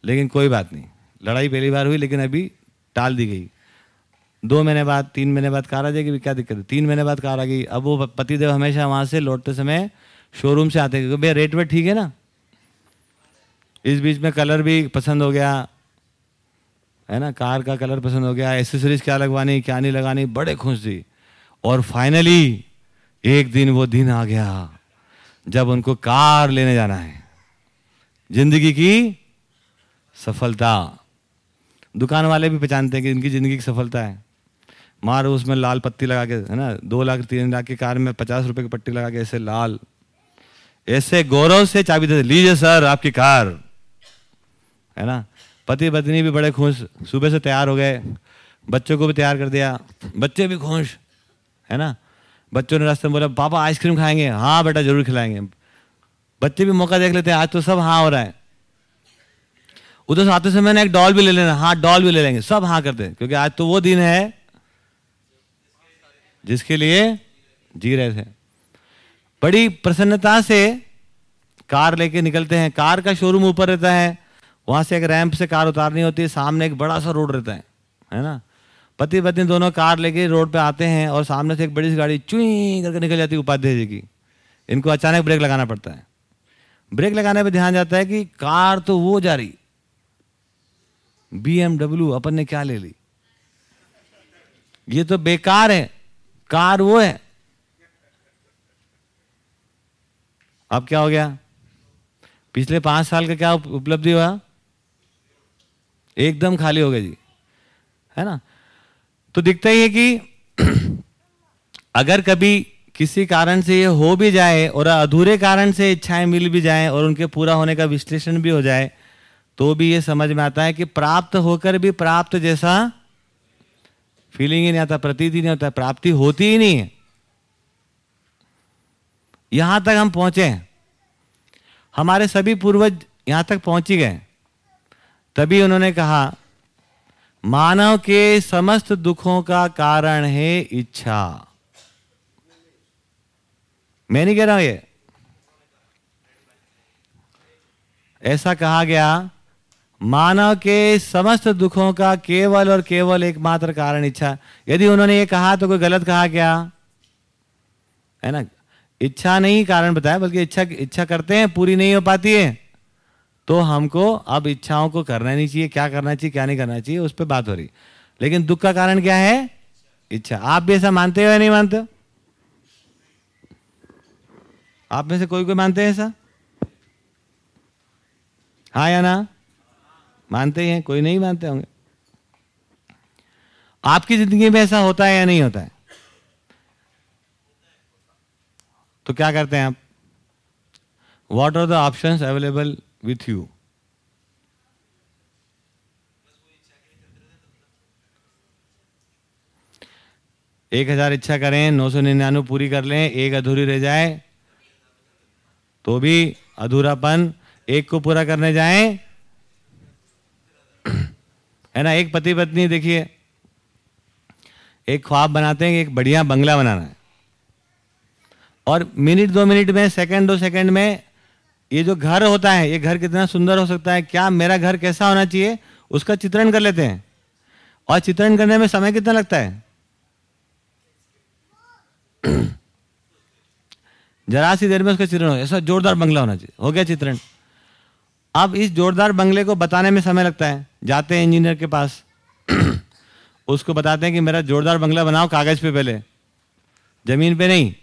लेकिन कोई बात नहीं, लड़ाई पहली बार हुई, लेकिन अभी टाल दी गई। दो महीने बाद, तीन महीने बाद कार आ जाएगी, क्या दिक्कत है? तीन महीने बाद कार आ गई। अब वो पतिदेव हमेशा वहाँ से लौटते समय शोरूम से आते क्योंकि भैया रेट वेट ठीक है ना? इस बीच में कलर भी पसंद हो गया। है ना? कार का कलर पसंद हो गया। एसेसरीज क्या लगवानी, क्या नहीं लगानी, बड़े खुश थी और फाइनली एक दिन वो दिन आ गया जब उनको कार लेने जाना है। ज़िंदगी की सफलता। दुकान वाले भी पहचानते हैं कि इनकी ज़िंदगी की सफलता है। मारो उसमें लाल पत्ती लगा के, है ना? दो लाख, तीन लाख की कार में पचास रुपए की पट्टी लगा के ऐसे लाल, ऐसे गौरव से चाबी दे। लीजिए सर, आपकी कार। है ना? पति पत्नी भी बड़े खुश, सुबह से तैयार हो गए। बच्चों को भी तैयार कर दिया। बच्चे भी खुश, है ना? बच्चों ने रास्ते में बोला, पापा, आइसक्रीम खाएँगे। हाँ बेटा, ज़रूर खिलाएँगे। बच्चे भी मौका देख लेते हैं, आज तो सब हाँ हो रहा है। उधर से आते समय ना एक डॉल भी ले लेना। हाँ डॉल भी ले लेंगे। सब हाँ करते हैं क्योंकि आज तो वो दिन है जिसके लिए जी रहे थे। बड़ी प्रसन्नता से कार लेके निकलते हैं। कार का शोरूम ऊपर रहता है। वहाँ से एक रैंप से कार उतारनी होती है, सामने एक बड़ा सा रोड रहता है है ना? पति पत्नी दोनों कार लेके रोड पे आते हैं और सामने से एक बड़ी सी गाड़ी चुई करके निकल जाती है उपाध्याय जी की। इनको अचानक ब्रेक लगाना पड़ता है। ब्रेक लगाने पे ध्यान जाता है कि कार तो वो जा रही। बी अपन ने क्या ले ली? ये तो बेकार है। कार वो है। अब क्या हो गया? पिछले पाँच साल का क्या उपलब्धि हुआ? एकदम खाली हो गए जी। है ना? तो दिखता ही है कि अगर कभी किसी कारण से ये हो भी जाए और अधूरे कारण से इच्छाएँ मिल भी जाए और उनके पूरा होने का विश्लेषण भी हो जाए तो भी ये समझ में आता है कि प्राप्त होकर भी प्राप्त जैसा फीलिंग ही नहीं आता, प्रतीत नहीं होता, प्राप्ति होती ही नहीं है। यहाँ तक हम पहुँचे हमारे सभी पूर्वज यहाँ तक पहुँच ही गए। तभी उन्होंने कहा, मानव के समस्त दुखों का कारण है इच्छा। मैं नहीं कह रहा हूँ ये। ऐसा कहा गया, मानव के समस्त दुखों का केवल और केवल एकमात्र कारण इच्छा। यदि उन्होंने ये कहा तो कोई गलत कहा क्या? है ना? इच्छा नहीं कारण बताया, बल्कि इच्छा इच्छा करते हैं, पूरी नहीं हो पाती है। तो हमको अब इच्छाओं को करना नहीं चाहिए, क्या करना चाहिए, क्या नहीं करना चाहिए, उस पर बात हो रही। लेकिन दुख का कारण क्या है? इच्छा। आप भी ऐसा मानते हो या नहीं मानते हो? आप में से कोई कोई मानते हैं ऐसा? हाँ या ना? मानते हैं कोई नहीं मानते होंगे। आपकी ज़िंदगी में ऐसा होता है या नहीं होता है? तो क्या करते हैं आप? What are the option available with you एक हज़ार इच्छा करें, नौ सौ निन्यानवे पूरी कर लें, एक अधूरी रह जाए तो भी अधूरापन, एक को पूरा करने जाएँ। है ना, एक पति पत्नी, देखिए, एक ख्वाब बनाते हैं, एक बढ़िया बंगला बनाना है। और मिनट दो मिनट में, सेकंड दो सेकंड में ये जो घर होता है, ये घर कितना सुंदर हो सकता है, क्या मेरा घर कैसा होना चाहिए, उसका चित्रण कर लेते हैं। और चित्रण करने में समय कितना लगता है? जरा सी देर में उसका चित्रण हो, ऐसा जोरदार बंगला होना चाहिए, हो गया चित्रण। अब इस जोरदार बंगले को बताने में समय लगता है, जाते हैं इंजीनियर के पास। उसको बताते हैं कि मेरा जोरदार बंगला बनाओ कागज़ पे पहले, ज़मीन पे नहीं,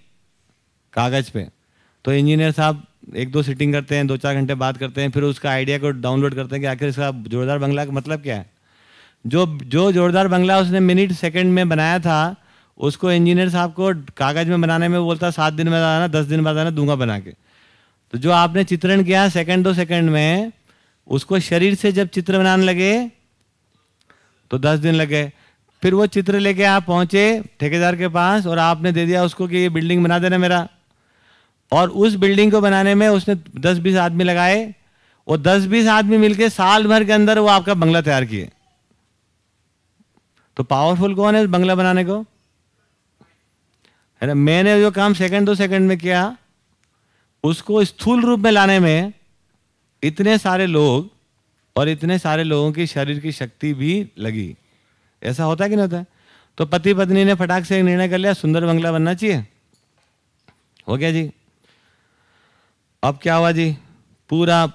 कागज़ पे। तो इंजीनियर साहब एक दो सीटिंग करते हैं दो चार घंटे बात करते हैं, फिर उसका आइडिया को डाउनलोड करते हैं कि आखिर इसका जोरदार बंगला का मतलब क्या है। जो जो जोरदार बंगला उसने मिनट सेकंड में बनाया था, उसको इंजीनियर साहब को कागज़ में बनाने में बोलता, सात दिन में आना, दस दिन बाद आना, दूँगा बना के। तो जो आपने चित्रण किया सेकंड दो सेकंड में, उसको शरीर से जब चित्र बनाने लगे तो दस दिन लगे। फिर वो चित्र लेके आप पहुँचे ठेकेदार के पास और आपने दे दिया उसको कि ये बिल्डिंग बना देना मेरा। और उस बिल्डिंग को बनाने में उसने दस बीस आदमी लगाए। वो दस बीस आदमी मिलके साल भर के अंदर वो आपका बंगला तैयार किए। तो पावरफुल कौन है बंगला बनाने को? है ना, मैंने जो काम सेकंड दो सेकंड में किया, उसको स्थूल रूप में लाने में इतने सारे लोग और इतने सारे लोगों की शरीर की शक्ति भी लगी। ऐसा होता है कि नहीं होता? तो पति पत्नी ने फटाक से एक निर्णय कर लिया, सुंदर बंगला बनना चाहिए। हो गया जी। अब क्या हुआ जी? पूरा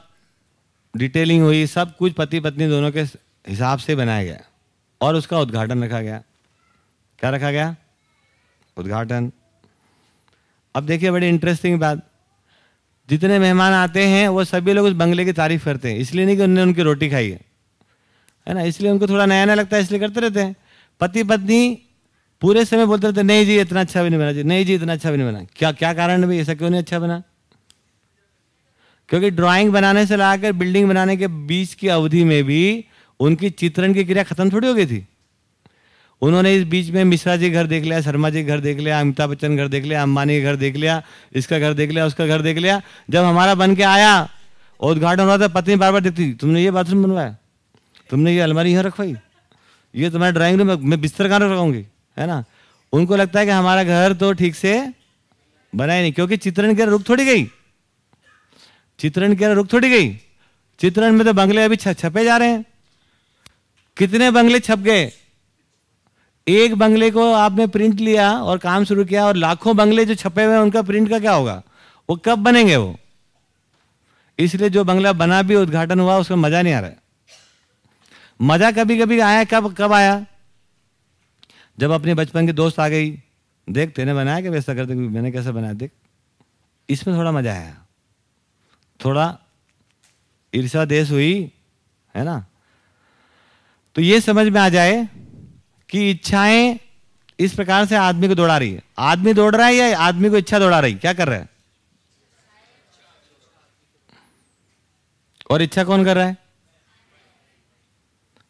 डिटेलिंग हुई, सब कुछ पति पत्नी दोनों के हिसाब से बनाया गया और उसका उद्घाटन रखा गया। क्या रखा गया? उद्घाटन। अब देखिए, बड़ी इंटरेस्टिंग बात। जितने मेहमान आते हैं, वो सभी लोग उस बंगले की तारीफ़ करते हैं, इसलिए नहीं कि उन्होंने उनकी रोटी खाई है। है ना? इसलिए उनको थोड़ा नया नया लगता है, इसलिए करते रहते हैं। पति पत्नी पूरे समय बोलते रहते नहीं जी, इतना अच्छा भी नहीं बना जी, नहीं जी, इतना अच्छा भी नहीं बना। क्या क्या कारण भाई? ऐसा क्यों नहीं अच्छा बना? क्योंकि ड्राइंग बनाने से लाकर बिल्डिंग बनाने के बीच की अवधि में भी उनकी चित्रण की क्रिया खत्म थोड़ी हो गई थी। उन्होंने इस बीच में मिश्रा जी घर देख लिया, शर्मा जी घर देख लिया, अमिताभ बच्चन घर देख लिया, अंबानी घर देख लिया, इसका घर देख लिया, उसका घर देख लिया। जब हमारा बन के आया, उद्घाटन हुआ था, पत्नी बार बार देखती, तुमने ये बाथरूम बनवाया? तुमने ये अलमारी यहाँ रखवाई? ये तुम्हारा ड्राइंग रूम मैं बिस्तर कहाँ रखाऊँगी है ना? उनको लगता है कि हमारा घर तो ठीक से बना ही नहीं, क्योंकि चित्रण की रुक थोड़ी गई। चित्रण की रुक थोड़ी गई। चित्रण में तो बंगले अभी छपे जा रहे हैं। कितने बंगले छप गए? एक बंगले को आपने प्रिंट लिया और काम शुरू किया और लाखों बंगले जो छपे हुए हैं, उनका प्रिंट का क्या होगा? वो कब बनेंगे वो? इसलिए जो बंगला बना भी, उद्घाटन हुआ, उसमें मज़ा नहीं आ रहा है। मज़ा कभी कभी आया, कब कब आया? जब अपने बचपन के दोस्त आ गई, देख, तेने बनाया कि वैसा करते मैंने कैसे बनाया, देख। इसमें थोड़ा मज़ा आया। थोड़ा ईर्षा देश हुई, है ना? तो ये समझ में आ जाए कि इच्छाएँ इस प्रकार से आदमी को दौड़ा रही है। आदमी दौड़ रहा है या आदमी को इच्छा दौड़ा रही क्या कर रहा है? और इच्छा कौन कर रहा है?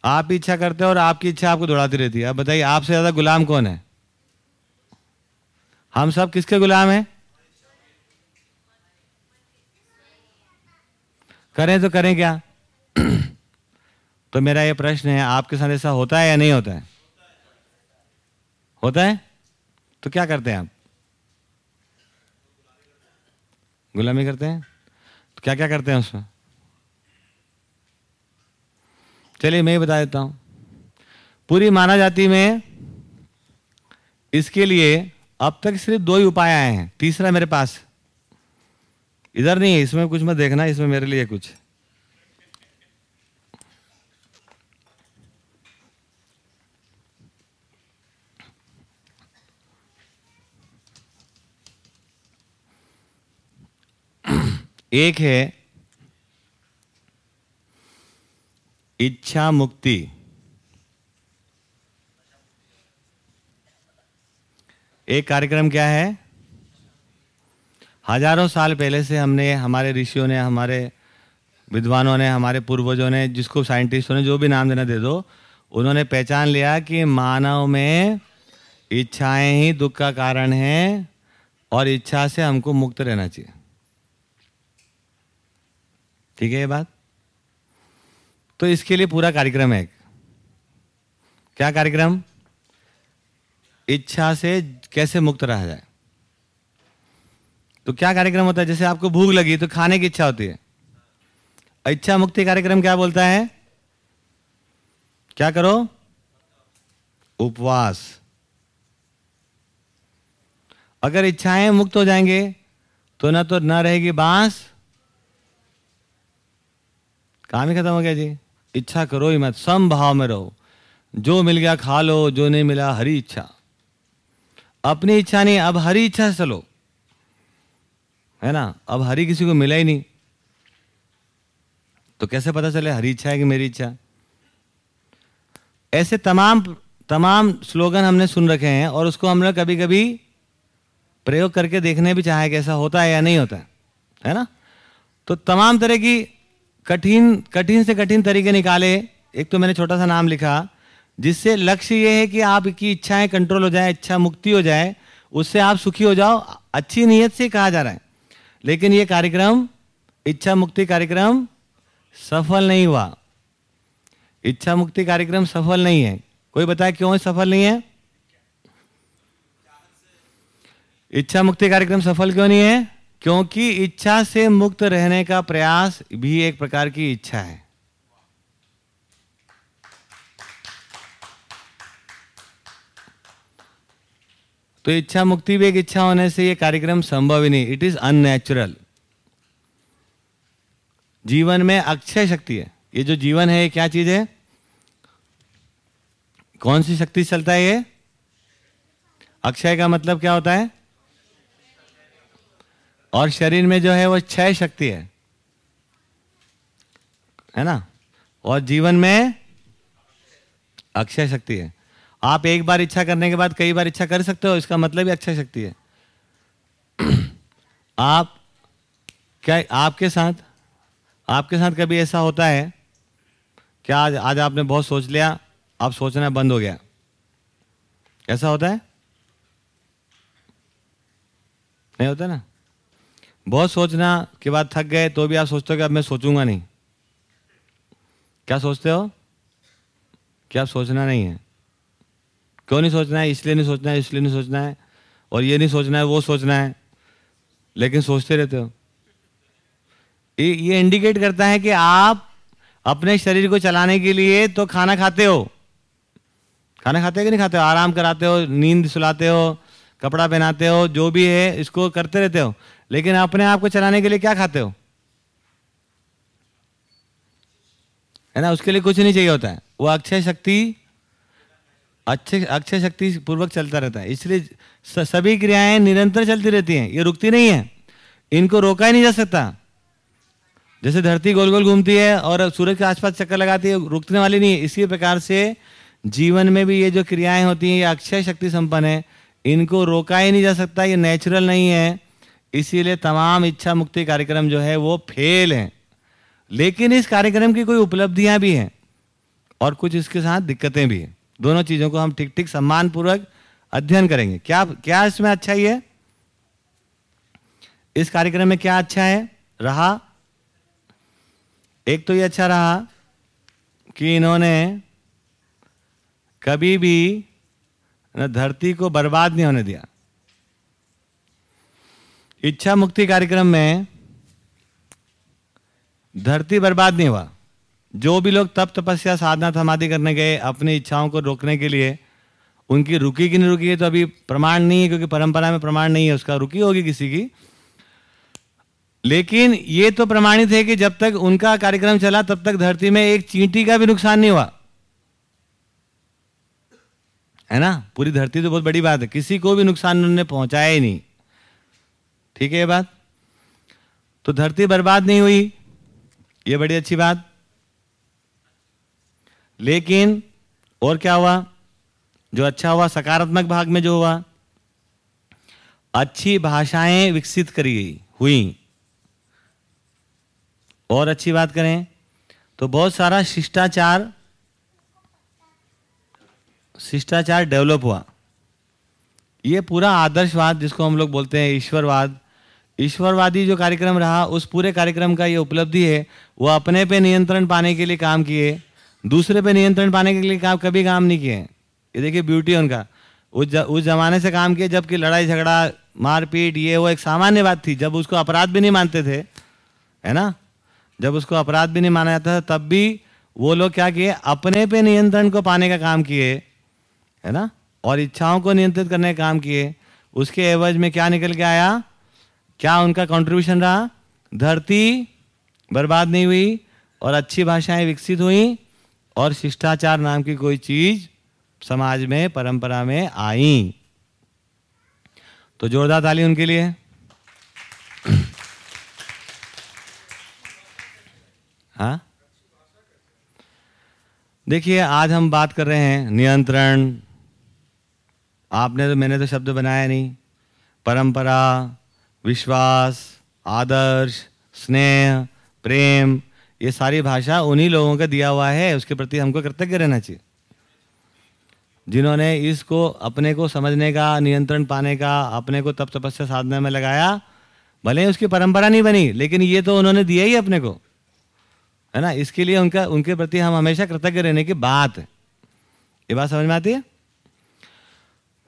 आप इच्छा करते हो और आपकी इच्छा आपको दौड़ाती रहती है। अब बताइए, आपसे ज़्यादा गुलाम कौन है? हम सब किसके गुलाम हैं? करें तो करें क्या? तो मेरा ये प्रश्न है, आपके साथ ऐसा होता है या नहीं होता है? होता है? तो क्या करते हैं आप? गुलामी करते हैं? तो क्या क्या करते हैं उसमें? चलिए मैं ही बता देता हूँ। पूरी माना जाति में इसके लिए अब तक सिर्फ़ दो ही उपाय आए हैं। तीसरा मेरे पास इधर नहीं इसमें कुछ मत देखना, इसमें मेरे लिए कुछ। एक है इच्छा मुक्ति। एक कार्यक्रम क्या है? हज़ारों साल पहले से हमने, हमारे ऋषियों ने, हमारे विद्वानों ने, हमारे पूर्वजों ने, जिसको साइंटिस्टों ने जो भी नाम देना दे दो, उन्होंने पहचान लिया कि मानव में इच्छाएँ ही दुख का कारण है और इच्छा से हमको मुक्त रहना चाहिए। ठीक है ये बात? तो इसके लिए पूरा कार्यक्रम है क्या कार्यक्रम? इच्छा से कैसे मुक्त रहा जाए? तो क्या कार्यक्रम होता है? जैसे आपको भूख लगी तो खाने की इच्छा होती है। इच्छा मुक्ति कार्यक्रम क्या बोलता है? क्या करो? उपवास। अगर इच्छाएँ मुक्त हो जाएँगे तो ना तो ना रहेगी बाँस। काम ही खत्म हो गया जी। इच्छा करो ही मत सम भाव में रहो। जो मिल गया खा लो, जो नहीं मिला हरी इच्छा। अपनी इच्छा नहीं, अब हरी इच्छा से चलो। है ना? अब हरी किसी को मिला ही नहीं। तो कैसे पता चले हरी इच्छा है कि मेरी इच्छा? ऐसे तमाम तमाम स्लोगन हमने सुन रखे हैं और उसको हमने कभी कभी प्रयोग करके देखने भी चाहे कैसा होता है या नहीं होता है है ना? तो तमाम तरह की कठिन कठिन से कठिन तरीके निकाले। एक तो मैंने छोटा सा नाम लिखा, जिससे लक्ष्य ये है कि आपकी इच्छाएँ कंट्रोल हो जाए, इच्छा मुक्ति हो जाए, उससे आप सुखी हो जाओ, अच्छी नीयत से कहा जा रहा है। लेकिन ये कार्यक्रम, इच्छा मुक्ति कार्यक्रम सफल नहीं हुआ। इच्छा मुक्ति कार्यक्रम सफल नहीं है। कोई बताए क्यों सफल नहीं है? इच्छा मुक्ति कार्यक्रम सफल क्यों नहीं है? क्योंकि इच्छा से मुक्त रहने का प्रयास भी एक प्रकार की इच्छा है। तो इच्छा मुक्ति भी एक इच्छा होने से ये कार्यक्रम संभव ही नहीं। इट इज़ अननेचुरल जीवन में अक्षय शक्ति है। ये जो जीवन है, ये क्या चीज़ है? कौन सी शक्ति चलता है ये? अक्षय का मतलब क्या होता है? और शरीर में जो है, वो क्षय शक्ति है। है ना? और जीवन में अक्षय शक्ति है। आप एक बार इच्छा करने के बाद कई बार इच्छा कर सकते हो, इसका मतलब ही अक्षय शक्ति है। आप क्या, आपके साथ आपके साथ कभी ऐसा होता है? कि आज आज आपने बहुत सोच लिया आप सोचना बंद हो गया? ऐसा होता है? नहीं होता ना? बहुत सोचना के बाद थक गए तो भी आप सोचते हो कि अब मैं सोचूँगा नहीं। क्या सोचते हो? कि आप सोचना नहीं है। क्यों नहीं सोचना है? इसलिए नहीं सोचना है, इसलिए नहीं सोचना है? और ये नहीं सोचना है, वो सोचना है। लेकिन सोचते रहते हो। ये ये इंडिकेट करता है कि आप अपने शरीर को चलाने के लिए तो खाना खाते हो। खाना खाते हो कि नहीं खाते हो? आराम कराते हो, नींद सुलाते हो, कपड़ा पहनाते हो, जो भी है, इसको करते रहते हो। लेकिन अपने आप को चलाने के लिए क्या खाते हो? है ना? उसके लिए कुछ नहीं चाहिए होता है। वो अक्षय शक्ति अच्छे, अक्षय शक्ति पूर्वक चलता रहता है। इसलिए सभी क्रियाएँ निरंतर चलती रहती हैं। ये रुकती नहीं है। इनको रोका ही नहीं जा सकता। जैसे धरती गोल गोल घूमती है और सूरज के आसपास चक्कर लगाती है रुकने वाली नहीं है। इसी प्रकार से जीवन में भी ये जो क्रियाएँ होती हैं, ये अक्षय शक्ति संपन्न है। इनको रोका ही नहीं जा सकता। ये नेचुरल नहीं है। इसीलिए तमाम इच्छा मुक्ति कार्यक्रम जो है, वो फेल हैं। लेकिन इस कार्यक्रम की कोई उपलब्धियाँ भी हैं और कुछ इसके साथ दिक्कतें भी हैं। दोनों चीज़ों को हम ठीक ठीक सम्मान पूर्वक अध्ययन करेंगे। क्या क्या इसमें अच्छा ही है? इस कार्यक्रम में क्या अच्छा है? रहा। एक तो ये अच्छा रहा कि इन्होंने कभी भी धरती को बर्बाद नहीं होने दिया। इच्छा मुक्ति कार्यक्रम में धरती बर्बाद नहीं हुआ। जो भी लोग तप तपस्या, साधना, समाधि करने गए, अपनी इच्छाओं को रोकने के लिए, उनकी रुकी कि नहीं रुकी है तो अभी प्रमाण नहीं है, क्योंकि परंपरा में प्रमाण नहीं है, उसका रुकी होगी किसी की। लेकिन ये तो प्रमाणित है कि जब तक उनका कार्यक्रम चला, तब तक धरती में एक चींटी का भी नुकसान नहीं हुआ। है ना? पूरी धरती तो बहुत बड़ी बात है, किसी को भी नुकसान उन्होंने पहुँचाया ही नहीं। ठीक है ये बात? तो धरती बर्बाद नहीं हुई, ये बड़ी अच्छी बात। लेकिन और क्या हुआ? जो अच्छा हुआ, सकारात्मक भाग में जो हुआ, अच्छी भाषाएँ विकसित करी गई, हुई। और अच्छी बात करें तो बहुत सारा शिष्टाचार शिष्टाचार डेवलप हुआ। ये पूरा आदर्शवाद, जिसको हम लोग बोलते हैं ईश्वरवाद, ईश्वरवादी जो कार्यक्रम रहा, उस पूरे कार्यक्रम का ये उपलब्धि है, वो अपने पे नियंत्रण पाने के लिए काम किए। दूसरे पे नियंत्रण पाने के लिए काम कभी काम नहीं किए। ये देखिए ब्यूटी उनका। उस ज, उस जमाने से काम किए जबकि लड़ाई झगड़ा मारपीट ये वो एक सामान्य बात थी। जब उसको अपराध भी नहीं मानते थे है ना? जब उसको अपराध भी नहीं माना जाता था तब भी वो लोग क्या किए? अपने पे नियंत्रण को पाने का काम किए है ना? और इच्छाओं को नियंत्रित करने का काम किए। उसके एवज में क्या निकल के आया? क्या उनका कंट्रीब्यूशन रहा? धरती बर्बाद नहीं हुई और अच्छी भाषाएँ विकसित हुई। और शिष्टाचार नाम की कोई चीज़ समाज में, परंपरा में आई। तो जोरदार ताली उनके लिए। हाँ? देखिए, आज हम बात कर रहे हैं नियंत्रण। आपने तो मैंने तो शब्द बनाया नहीं। परंपरा, विश्वास, आदर्श, स्नेह, प्रेम ये सारी भाषा उन्हीं लोगों का दिया हुआ है, उसके प्रति हमको कृतज्ञ रहना चाहिए। जिन्होंने इसको, अपने को समझने का, नियंत्रण पाने का, अपने को तप तपस्या साधना में लगाया, भले उसकी परंपरा नहीं बनी, लेकिन ये तो उन्होंने दिया ही अपने को। है ना? इसके लिए उनका, उनके प्रति हम हमेशा कृतज्ञ रहने की बात ये बात समझ में आती है?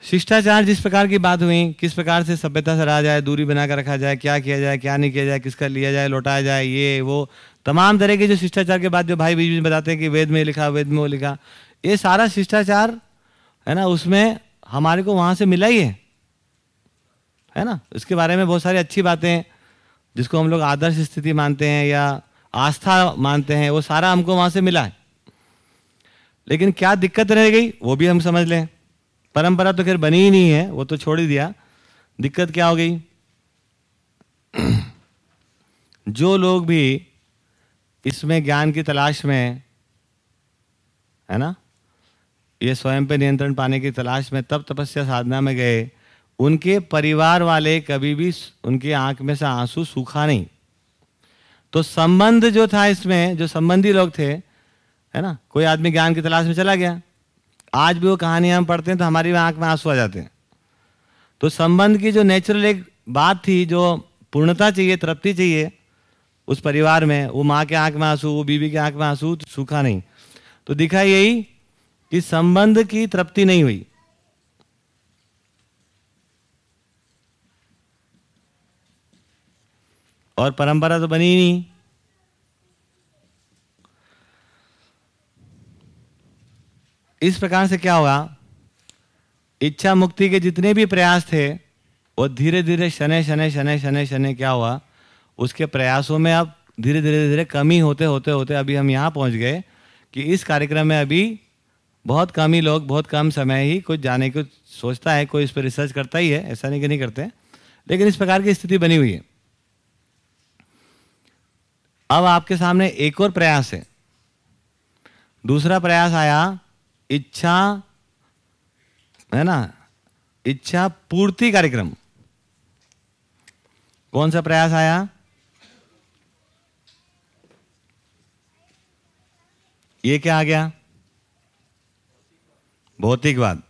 शिष्टाचार जिस प्रकार की बात हुई, किस प्रकार से सभ्यता से रहा जाए दूरी बनाकर रखा जाए, क्या किया जाए, क्या नहीं किया जाए, किसका लिया जाए, लौटाया जाए, ये, वो तमाम तरह के जो शिष्टाचार के बाद जो भाई बीच में बताते हैं कि वेद में लिखा, वेद में वो लिखा, ये सारा शिष्टाचार, है ना, उसमें हमारे को वहाँ से मिला ही है। है ना? इसके बारे में बहुत सारी अच्छी बातें जिसको हम लोग आदर्श स्थिति मानते हैं या आस्था मानते हैं, वो सारा हमको वहाँ से मिला है। लेकिन क्या दिक्कत रह गई, वो भी हम समझ लें। परंपरा तो खैर बनी ही नहीं है, वो तो छोड़ ही दिया। दिक्कत क्या हो गई? जो लोग भी इसमें ज्ञान की तलाश में, है ना? ये स्वयं पे नियंत्रण पाने की तलाश में, तब तपस्या साधना में गए। उनके परिवार वाले कभी भी उनकी आँख में से आँसू सूखा नहीं। तो संबंध जो था इसमें, जो संबंधी लोग थे, है ना? कोई आदमी ज्ञान की तलाश में चला गया। आज भी वो कहानी हम पढ़ते हैं तो हमारी आँख में आँसू आ जाते हैं। तो संबंध की जो नेचुरल एक बात थी, जो पूर्णता चाहिए, तृप्ति चाहिए उस परिवार में, वो माँ के आँख में आँसू, वो बीवी के आँख में आँसू सूखा नहीं। तो दिखा यही कि संबंध की तृप्ति नहीं हुई। और परंपरा तो बनी नहीं। इस प्रकार से क्या हुआ? इच्छा मुक्ति के जितने भी प्रयास थे, वो धीरे धीरे शने शने शने शने शने क्या हुआ? उसके प्रयासों में अब धीरे धीरे धीरे कमी होते होते होते अभी हम यहाँ पहुँच गए कि इस कार्यक्रम में अभी बहुत कम ही लोग, बहुत कम समय ही कुछ जाने को सोचता है, कोई इस पर रिसर्च करता ही है, ऐसा नहीं कि नहीं करते लेकिन इस प्रकार की स्थिति बनी हुई है। अब आपके सामने एक और प्रयास है। दूसरा प्रयास आया, इच्छा, है ना? इच्छा पूर्ति कार्यक्रम। कौन सा प्रयास आया? ये क्या आ गया? भौतिकवाद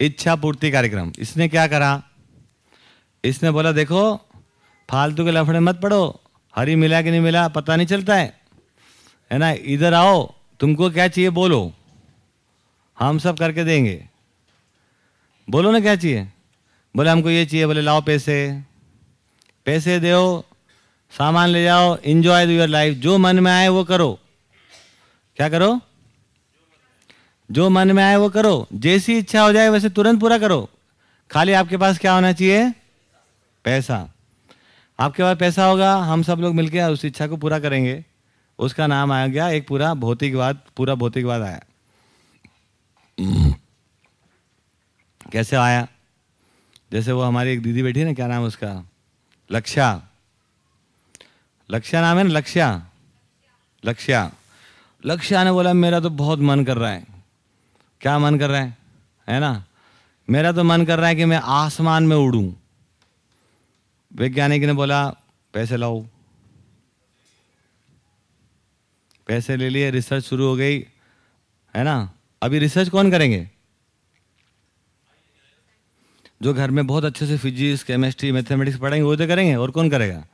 इच्छा पूर्ति कार्यक्रम। इसने क्या करा? इसने बोला, देखो, फालतू के लफड़े मत पड़ो। हरी मिला कि नहीं मिला, पता नहीं चलता है। है ना? इधर आओ। तुमको क्या चाहिए बोलो। हम सब करके देंगे। बोलो ना क्या चाहिए? बोले, हमको ये चाहिए। बोले, लाओ पैसे। पैसे दो। सामान ले जाओ। इंजॉय यूर लाइफ जो मन में आए वो करो। क्या करो? जो मन में आए वो करो। जैसी इच्छा हो जाए वैसे तुरंत पूरा करो। खाली आपके पास क्या होना चाहिए? पैसा। आपके पास पैसा होगा, हम सब लोग मिलकर उस इच्छा को पूरा करेंगे। उसका नाम आ गया, एक पूरा भौतिकवाद पूरा भौतिकवाद आया। कैसे आया? जैसे वो हमारी एक दीदी बैठी है ना, क्या नाम उसका? लक्ष्या लक्ष्या नाम है ना लक्ष्या लक्ष्या लक्ष्या ने बोला, मेरा तो बहुत मन कर रहा है। क्या मन कर रहा है? है ना? मेरा तो मन कर रहा है कि मैं आसमान में उड़ूं। वैज्ञानिक ने बोला, पैसे लाओ। पैसे ले लिए, रिसर्च शुरू हो गई। है ना? अभी रिसर्च कौन करेंगे? जो घर में बहुत अच्छे से फिजिक्स, केमिस्ट्री, मैथमेटिक्स पढ़ेंगे, वो तो करेंगे। और कौन करेगा?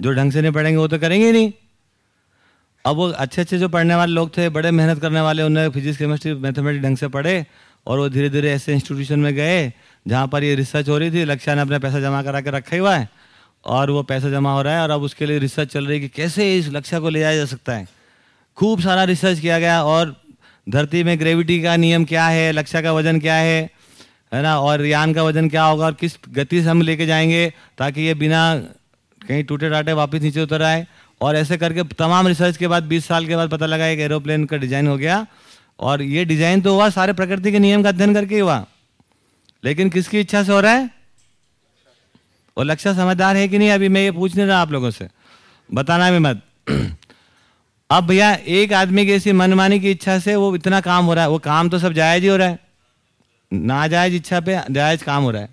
जो ढंग से नहीं पढ़ेंगे, वो तो करेंगे ही नहीं। अब वो अच्छे अच्छे जो पढ़ने वाले लोग थे, बड़े मेहनत करने वाले उन्होंने फिजिक्स केमिस्ट्री मैथमेटिक्स ढंग से पढ़े और वो धीरे धीरे ऐसे इंस्टीट्यूशन में गए, जहाँ पर ये रिसर्च हो रही थी। लक्ष्या ने अपना पैसा जमा करा के रखा हुआ है और वो पैसा जमा हो रहा है और अब उसके लिए रिसर्च चल रही है कि कैसे इस लक्ष्य को ले जाया जा सकता है। खूब सारा रिसर्च किया गया और धरती में ग्रेविटी का नियम क्या है, लक्ष्य का वज़न क्या है है ना? और यान का वज़न क्या होगा और किस गति से हम लेके जाएँगे ताकि ये बिना कहीं टूटे टाटे वापस नीचे उतर आए और ऐसे करके तमाम रिसर्च के बाद 20 साल के बाद पता लगा एक एरोप्लेन का डिज़ाइन हो गया। और ये डिज़ाइन तो हुआ, सारे प्रकृति के नियम का अध्ययन करके हुआ। लेकिन किसकी इच्छा से हो रहा है? और लक्ष्य समझदार है कि नहीं? अभी मैं ये पूछ नहीं रहा आप लोगों से। बताना भी मत। अब भैया, एक आदमी की ऐसी मनमानी की इच्छा से वो इतना काम हो रहा है। वो काम तो सब जायज़ ही हो रहा है। नाजायज इच्छा पे जायज़ काम हो रहा है।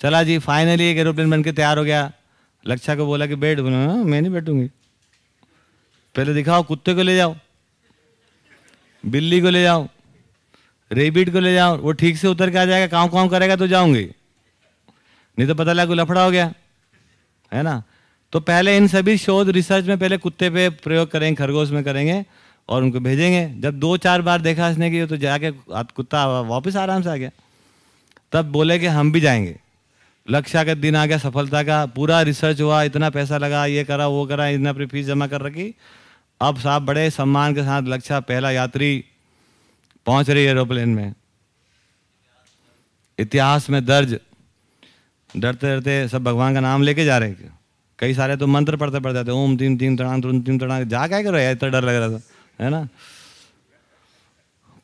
चला जी फाइनली एक एरोप्लेन बन के तैयार हो गया। लक्षा को बोला कि बैठ "हाँ, मैं नहीं बैठूँगी। पहले दिखाओ कुत्ते को ले जाओ बिल्ली को ले जाओ रेबिट को ले जाओ वो ठीक से उतर के आ जाएगा काँव काँव करेगा तो जाऊँगी। नहीं तो पता लगा कोई लफड़ा हो गया है ना? तो पहले इन सभी शोध रिसर्च में पहले कुत्ते पे प्रयोग करेंगे खरगोश में करेंगे और उनको भेजेंगे। जब दो चार बार देखा इसने कि तो जाके कुत्ता वापस आराम से आ गया तब बोले कि हम भी जाएँगे। लक्ष्य का दिन आ गया, सफलता का। पूरा रिसर्च हुआ, इतना पैसा लगा, ये करा, वो करा, इतना अपनी फ़ीस जमा कर रखी। अब साहब बड़े सम्मान के साथ लक्ष्य, पहला यात्री पहुँच रही एरोप्लेन में। इतिहास में दर्ज। डरते डरते सब भगवान का नाम लेके जा रहे हैं। कई सारे तो मंत्र पढ़ते पढ़ते थे ओम तीम तीन तड़ांग तुम तीम तड़ांग जा क्या करो यार, इतना डर लग रहा था, है ना?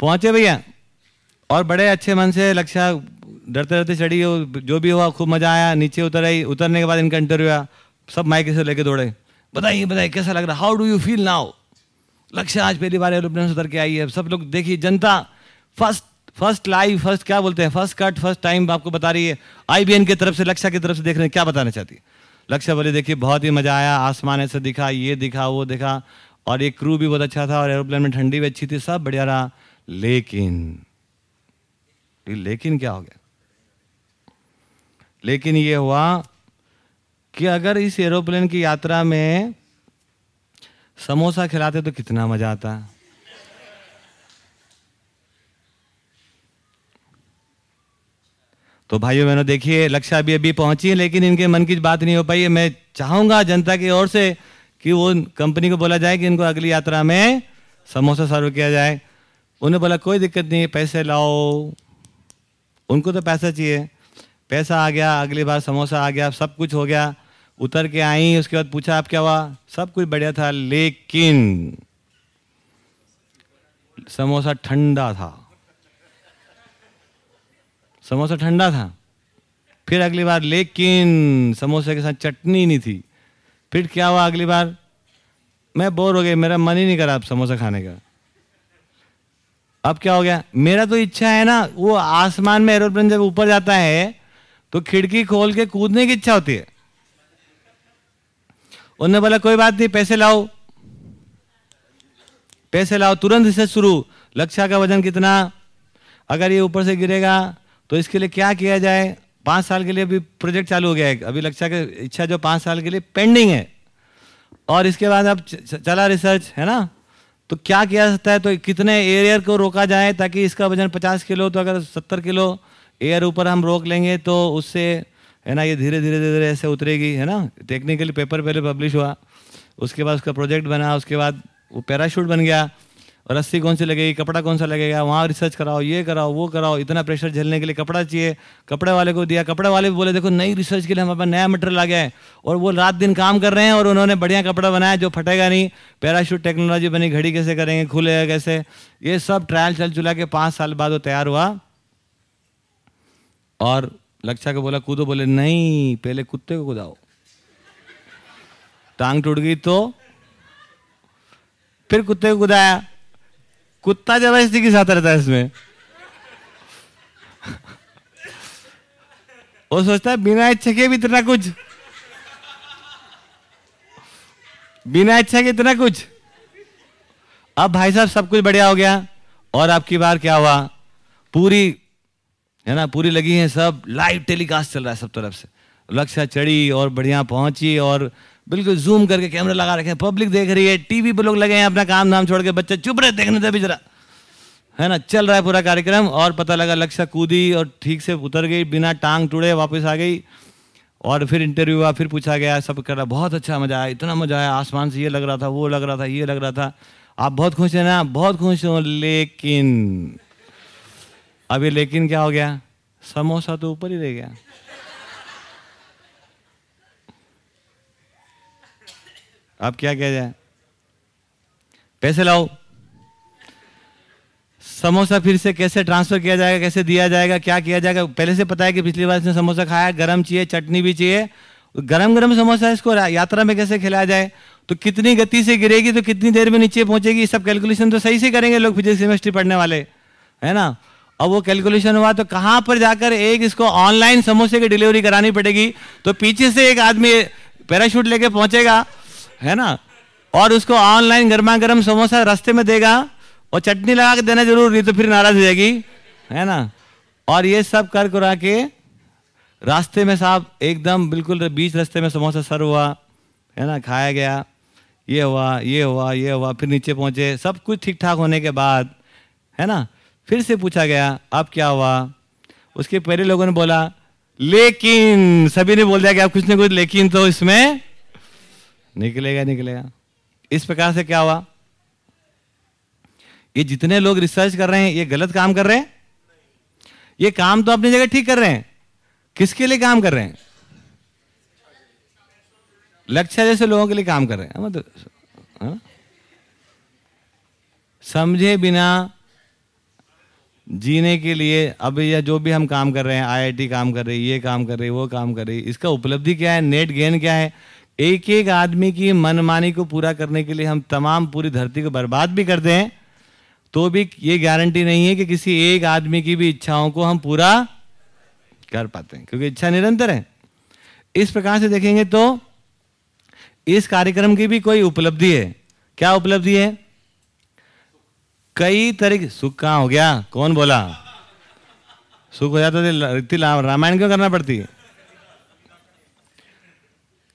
पहुँचे भैया। और बड़े अच्छे मन से लक्ष्य डरते डरते चढ़ी जो भी हुआ, खूब मज़ा आया, नीचे उतर आई, उतरने के बाद इनका इंटरव्यू आया, सब माइक से लेके दौड़े। बताइए बताइए, कैसा लग रहा? How do you feel now लक्ष्य आज पहली बार एरोप्लेन से उतर के आई है। सब लोग देखिए, जनता फ़र्स्ट फ़र्स्ट लाइव फ़र्स्ट क्या बोलते हैं? फ़र्स्ट कट फ़र्स्ट टाइम आपको बता रही है। आईबीएन की तरफ़ से, लक्ष्य की तरफ़ से देख रहे हैं, क्या बताना चाहती है? लक्ष्य बोले, देखिए, बहुत ही मज़ा आया। आसमान ऐसे दिखा, ये दिखा, वो दिखा। और एक क्रू भी बहुत अच्छा था और एरोप्लेन में ठंडी भी अच्छी थी, सब बढ़िया रहा। लेकिन लेकिन क्या हो गया? लेकिन ये हुआ कि अगर इस एरोप्लेन की यात्रा में समोसा खिलाते तो कितना मज़ा आता। तो भाइयों बहनों, देखिए लक्ष्य अभी अभी पहुँची है, लेकिन इनके मन की बात नहीं हो पाई। है मैं चाहूँगा जनता की ओर से कि वो कंपनी को बोला जाए कि इनको अगली यात्रा में समोसा सर्व किया जाए। उन्हें बोला, कोई दिक्कत नहीं, पैसे लाओ। उनको तो पैसा चाहिए। पैसा आ गया, अगली बार समोसा आ गया, सब कुछ हो गया। उतर के आई, उसके बाद पूछा, आप क्या हुआ? सब कुछ बढ़िया था, लेकिन समोसा ठंडा था। समोसा ठंडा था। फिर अगली बार, लेकिन समोसे के साथ चटनी नहीं थी। फिर क्या हुआ अगली बार? मैं बोर हो गया, मेरा मन ही नहीं करा अब समोसा खाने का। अब क्या हो गया? मेरा तो इच्छा है ना, वो आसमान में एरोप्लेन जब ऊपर जाता है तो खिड़की खोल के कूदने की इच्छा होती है। उन्होंने बोला, कोई बात नहीं, पैसे लाओ। पैसे लाओ, तुरंत इसे शुरू। लक्ष्य का वज़न कितना? अगर ये ऊपर से गिरेगा तो इसके लिए क्या किया जाए? पाँच साल के लिए अभी प्रोजेक्ट चालू हो गया है। अभी लक्ष्य की इच्छा जो पाँच साल के लिए पेंडिंग है। और इसके बाद अब चला रिसर्च, है ना? तो क्या किया जा सकता है? तो कितने एरियर को रोका जाए ताकि इसका वज़न पचास किलो तो अगर सत्तर किलो एयर ऊपर हम रोक लेंगे तो उससे है ना ये धीरे धीरे धीरे धीरे ऐसे उतरेगी है ना टेक्निकली पेपर पहले पब्लिश हुआ उसके बाद उसका प्रोजेक्ट बना उसके बाद वो पैराशूट बन गया रस्सी कौन सी लगेगी कपड़ा कौन सा लगेगा वहाँ रिसर्च कराओ ये कराओ वो कराओ इतना प्रेशर झेलने के लिए कपड़ा चाहिए कपड़े वाले को दिया कपड़े वाले भी बोले देखो नई रिसर्च के लिए हमारे पास नया मटेरियल आ गया है और वो रात दिन काम कर रहे हैं और उन्होंने बढ़िया कपड़ा बनाया जो फटेगा नहीं पैराशूट टेक्नोलॉजी बनी घड़ी कैसे करेंगे खुलेगा कैसे ये सब ट्रायल चल चुला के पाँच साल बाद वो तैयार हुआ और लक्षा को बोला, कूदो, बोले, नहीं, पहले कुत्ते को कूदाओ। टांग टूट गई तो फिर कुत्ते को कुदाया। कुत्ता ज़बरदस्ती के साथ रहता है इसमें। वो सोचता है, बिना इच्छा के भी इतना कुछ। बिना इच्छा के इतना कुछ। अब भाई साहब सब कुछ बढ़िया हो गया। और आपकी बार क्या हुआ? पूरी है ना? पूरी लगी है सब लाइव टेलीकास्ट चल रहा है सब तरफ़ से। लक्ष्य चढ़ी और बढ़िया पहुँची और बिल्कुल जूम करके कैमरा लगा रखे हैं। पब्लिक देख रही है टीवी पर लोग लगे हैं अपना काम धाम छोड़ के, बच्चे चुप रहे, देखने दे भी जरा। है ना? चल रहा है पूरा कार्यक्रम और पता लगा लक्ष्य कूदी और ठीक से उतर गई, बिना टांग टूटे वापस आ गई और फिर इंटरव्यू हुआ, फिर पूछा गया, सब कर रहा, बहुत अच्छा मज़ा आया, इतना मज़ा आया, आसमान से ये लग रहा था, वो लग रहा था, ये लग रहा था। आप बहुत खुश हैं ना? बहुत खुश हो, लेकिन ये लेकिन क्या हो गया? समोसा तो ऊपर ही रह गया। अब क्या किया जाए? पैसे लाओ। समोसा फिर से कैसे ट्रांसफ़र किया जाएगा, कैसे दिया जाएगा, क्या किया जाएगा? पहले से पता है कि पिछली बार इसने समोसा खाया, गरम चाहिए, चटनी भी चाहिए। गरम गरम समोसा इसको यात्रा में कैसे खिलाया जाए? तो कितनी गति से गिरेगी तो कितनी देर में नीचे पहुंचेगी, सब कैलकुलेशन तो सही से करेंगे लोग फिजिक्स केमिस्ट्री पढ़ने वाले। है ना? अब वो कैलकुलेशन हुआ तो कहाँ पर जाकर एक इसको ऑनलाइन समोसे की डिलीवरी करानी पड़ेगी? तो पीछे से एक आदमी पैराशूट लेके पहुंचेगा, है ना? और उसको ऑनलाइन गर्मा गर्म समोसा रास्ते में देगा और चटनी लगा के देना ज़रूर, नहीं तो फिर नाराज़ हो जाएगी, है ना? और ये सब कर करा के रास्ते में साहब एकदम बिल्कुल बीच रास्ते में समोसा सर हुआ, है ना? खाया गया, ये हुआ ये हुआ ये हुआ, फिर नीचे पहुँचे, सब कुछ ठीक ठाक होने के बाद, है ना? फिर से पूछा गया, अब क्या हुआ? उसके पहले लोगों ने बोला, लेकिन। सभी ने बोल दिया कि आप कुछ ना कुछ, लेकिन तो इसमें निकलेगा निकलेगा। इस प्रकार से क्या हुआ? ये जितने लोग रिसर्च कर रहे हैं, ये गलत काम कर रहे हैं? ये काम तो अपनी जगह ठीक कर रहे हैं। किसके लिए काम कर रहे हैं? लक्ष्य जैसे लोगों के लिए काम कर रहे हैं। मतलब समझे बिना जीने के लिए, अब या जो भी हम काम कर रहे हैं आईआईटी काम कर रही है ये काम कर रही है वो काम कर रही है इसका उपलब्धि क्या है? नेट गेन क्या है? एक एक आदमी की मनमानी को पूरा करने के लिए हम तमाम पूरी धरती को बर्बाद भी करते हैं तो भी ये गारंटी नहीं है कि किसी एक आदमी की भी इच्छाओं को हम पूरा कर पाते हैं, क्योंकि इच्छा निरंतर है। इस प्रकार से देखेंगे तो इस कार्यक्रम की भी कोई उपलब्धि है। क्या उपलब्धि है? कई तरह सुख कहाँ हो गया? कौन बोला? सुख हो जाता तो रामायण क्यों करना पड़ती?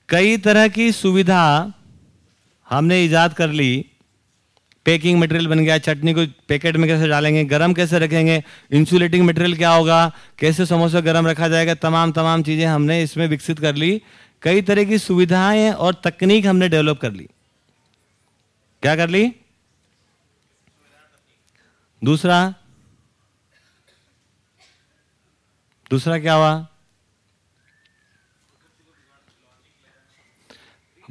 कई तरह की सुविधा हमने ईजाद कर ली। पैकिंग मटेरियल बन गया, चटनी को पैकेट में कैसे डालेंगे, गरम कैसे रखेंगे, इंसुलेटिंग मटेरियल क्या होगा, कैसे समोसा गरम रखा जाएगा, तमाम तमाम चीज़ें हमने इसमें विकसित कर ली। कई तरह की सुविधाएँ और तकनीक हमने डेवलप कर ली। क्या कर ली? दूसरा? दूसरा क्या हुआ?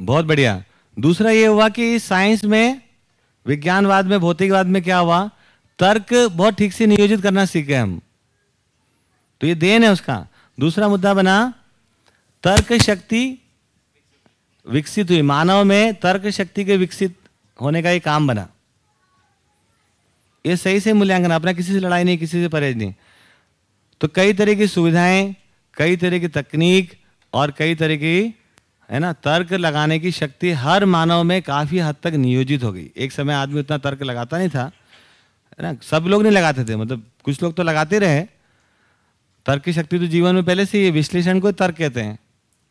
बहुत बढ़िया। दूसरा ये हुआ कि साइंस में, विज्ञानवाद में, भौतिकवाद में क्या हुआ? तर्क बहुत ठीक से नियोजित करना सीखे हम। तो ये देन है उसका। दूसरा मुद्दा बना, तर्क शक्ति विकसित हुई। मानव में तर्क शक्ति के विकसित होने का ये काम बना। ये सही से मूल्यांकन अपना किसी से लड़ाई नहीं, किसी से परहेज नहीं। तो कई तरह की सुविधाएँ, कई तरह की तकनीक और कई तरह की, है ना, तर्क लगाने की शक्ति हर मानव में काफ़ी हद तक नियोजित हो गई। एक समय आदमी उतना तर्क लगाता नहीं था, है ना, सब लोग नहीं लगाते थे मतलब कुछ लोग तो लगाते रहे। तर्क की शक्ति तो जीवन में पहले से ही विश्लेषण को तर्क कहते हैं,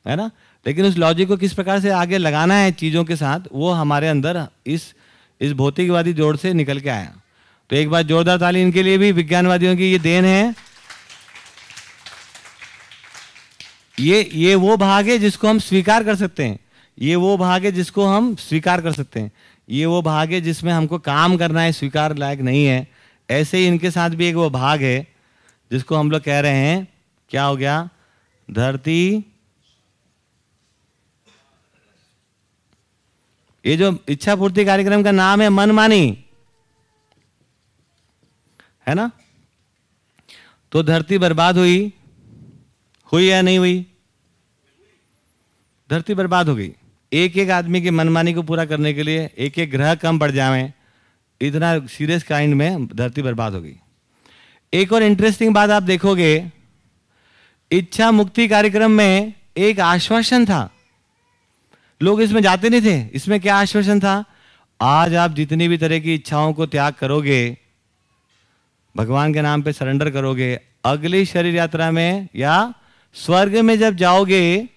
है ना? लेकिन उस लॉजिक को किस प्रकार से आगे लगाना है चीज़ों के साथ, वो हमारे अंदर इस इस भौतिकवादी जोड़ से निकल के आया। तो एक बार जोरदार ताली इनके लिए भी, विज्ञानवादियों की ये देन है। ये ये वो भाग है जिसको हम स्वीकार कर सकते हैं। ये वो भाग है जिसको हम स्वीकार कर सकते हैं। ये वो भाग है जिसमें हमको काम करना है, स्वीकार लायक नहीं है। ऐसे ही इनके साथ भी एक वो भाग है जिसको हम लोग कह रहे हैं, क्या हो गया? धरती। ये जो इच्छा पूर्ति कार्यक्रम का नाम है मनमानी है ना? तो धरती बर्बाद हुई। हुई या नहीं हुई? धरती बर्बाद हो गई। एक एक आदमी की मनमानी को पूरा करने के लिए एक एक ग्रह कम बढ़ जाए, इतना सीरियस काइंड में धरती बर्बाद हो गई। एक और इंटरेस्टिंग बात आप देखोगे, इच्छा मुक्ति कार्यक्रम में एक आश्वासन था। लोग इसमें जाते नहीं थे। इसमें क्या आश्वासन था? आज आप जितनी भी तरह की इच्छाओं को त्याग करोगे भगवान के नाम पे सरेंडर करोगे अगली शरीर यात्रा में या स्वर्ग में जब जाओगे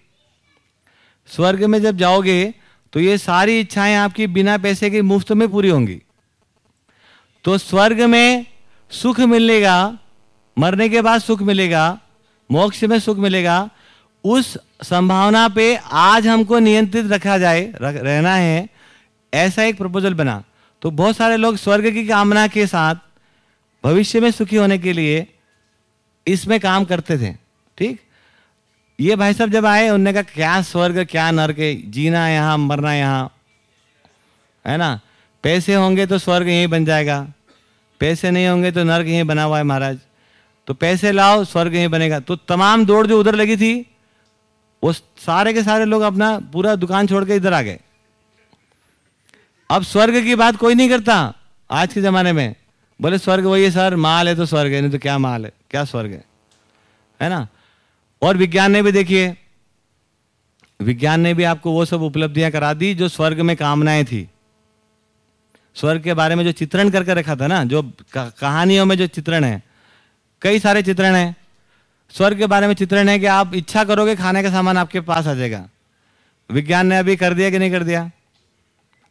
स्वर्ग में जब जाओगे तो ये सारी इच्छाएँ आपकी बिना पैसे के मुफ़्त में पूरी होंगी। तो स्वर्ग में सुख मिलेगा मरने के बाद सुख मिलेगा मोक्ष में सुख मिलेगा उस संभावना पे आज हमको नियंत्रित रखा जाए रख, रहना है ऐसा एक प्रपोजल बना। तो बहुत सारे लोग स्वर्ग की कामना के साथ भविष्य में सुखी होने के लिए इसमें काम करते थे, ठीक? ये भाई साहब जब आए, उनने कहा, क्या स्वर्ग, क्या नर्क, जीना यहाँ, मरना यहाँ, है ना? पैसे होंगे तो स्वर्ग यहीं बन जाएगा, पैसे नहीं होंगे तो नर्क यहीं बना हुआ है महाराज। तो पैसे लाओ, स्वर्ग यहीं बनेगा। तो तमाम दौड़ जो उधर लगी थी, वो सारे के सारे लोग अपना पूरा दुकान छोड़ के इधर आ गए। अब स्वर्ग की बात कोई नहीं करता, आज के ज़माने में। बोले, स्वर्ग वही है सर, माल है तो स्वर्ग है, नहीं तो क्या माल है? क्या स्वर्ग है? है ना? और विज्ञान ने भी देखिए, विज्ञान ने भी आपको वो सब उपलब्धियाँ करा दी जो स्वर्ग में कामनाएँ थी। स्वर्ग के बारे में जो चित्रण करके रखा था ना, जो कहानियों में जो चित्रण है, कई सारे चित्रण है। स्वर्ग के बारे में चित्रण है कि आप इच्छा करोगे खाने का सामान आपके पास आ जाएगा। विज्ञान ने अभी कर दिया कि नहीं कर दिया?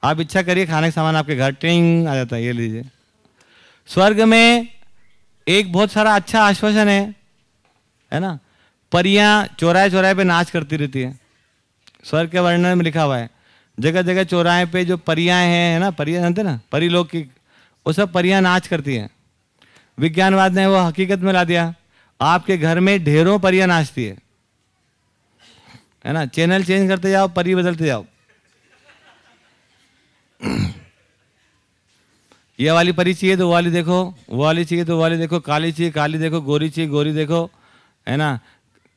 आप इच्छा करिए खाने का सामान आपके घर, टिंग, आ जाता है, ये लीजिए। स्वर्ग में एक बहुत सारा अच्छा आश्वासन है है ना? परियाँ चौराहे चौराहे पे नाच करती रहती है। स्वर्ग के वर्णन में लिखा हुआ है जगह जगह चौराहे पे जो परियाँ हैं, है ना? परियाँ जानते ना? परी की, वो सब परियाँ नाच करती हैं। विज्ञानवाद ने वो हकीकत में ला दिया, आपके घर में ढेरों परियाँ नाचती है। है ना? चैनल चेंज करते जाओ, परी बदलते जाओ। ये वाली परी चाहिए तो वाली देखो, वो वाली चाहिए तो वाली देखो, काली चाहिए, काली देखो, गोरी चाहिए, गोरी देखो, है ना?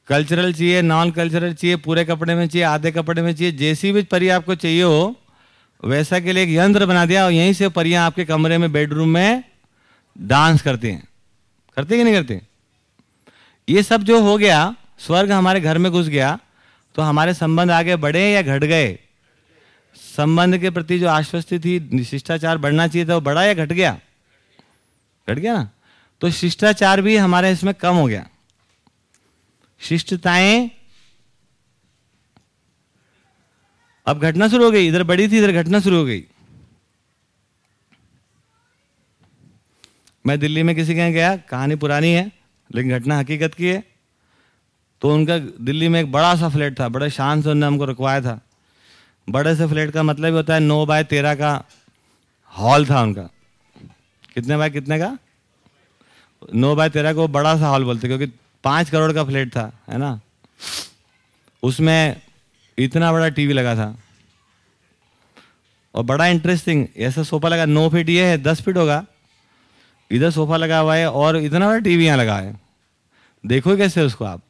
कल्चरल चाहिए नॉन कल्चरल चाहिए, पूरे कपड़े में चाहिए, आधे कपड़े में चाहिए, जैसी भी परी आपको चाहिए हो, वैसा के लिए एक यंत्र बना दिया और यहीं से परियाँ आपके कमरे में बेडरूम में डांस करती हैं। करते कि नहीं करते? ये सब जो हो गया, स्वर्ग हमारे घर में घुस गया तो हमारे संबंध आगे बढ़े या घट गए? संबंध के प्रति जो आश्वस्ति थी, शिष्टाचार बढ़ना चाहिए था, वो बढ़ा या घट गया? घट गया ना? तो शिष्टाचार भी हमारे इसमें कम हो गया। शिष्टताएँ अब घटना शुरू हो गई। इधर बड़ी थी, इधर घटना शुरू हो गई। मैं दिल्ली में किसी के यहाँ गया, कहानी पुरानी है, लेकिन घटना हकीकत की है। तो उनका दिल्ली में एक बड़ा सा फ्लैट था, बड़े शान से उन्होंने हमको रखवाया था। बड़े से फ्लैट का मतलब होता है नौ बाय तेरह का हॉल था उनका। कितने बाय कितने का? नौ बाय तेरह को बड़ा सा हॉल बोलते क्योंकि पाँच करोड़ का फ्लैट था, है ना? उसमें इतना बड़ा टीवी लगा था। और बड़ा इंटरेस्टिंग ऐसा सोफा लगा, नौ फीट ये है, दस फीट होगा। इधर सोफा लगा हुआ है और इतना बड़ा टीवी यहाँ लगा है। देखो कैसे उसको आप?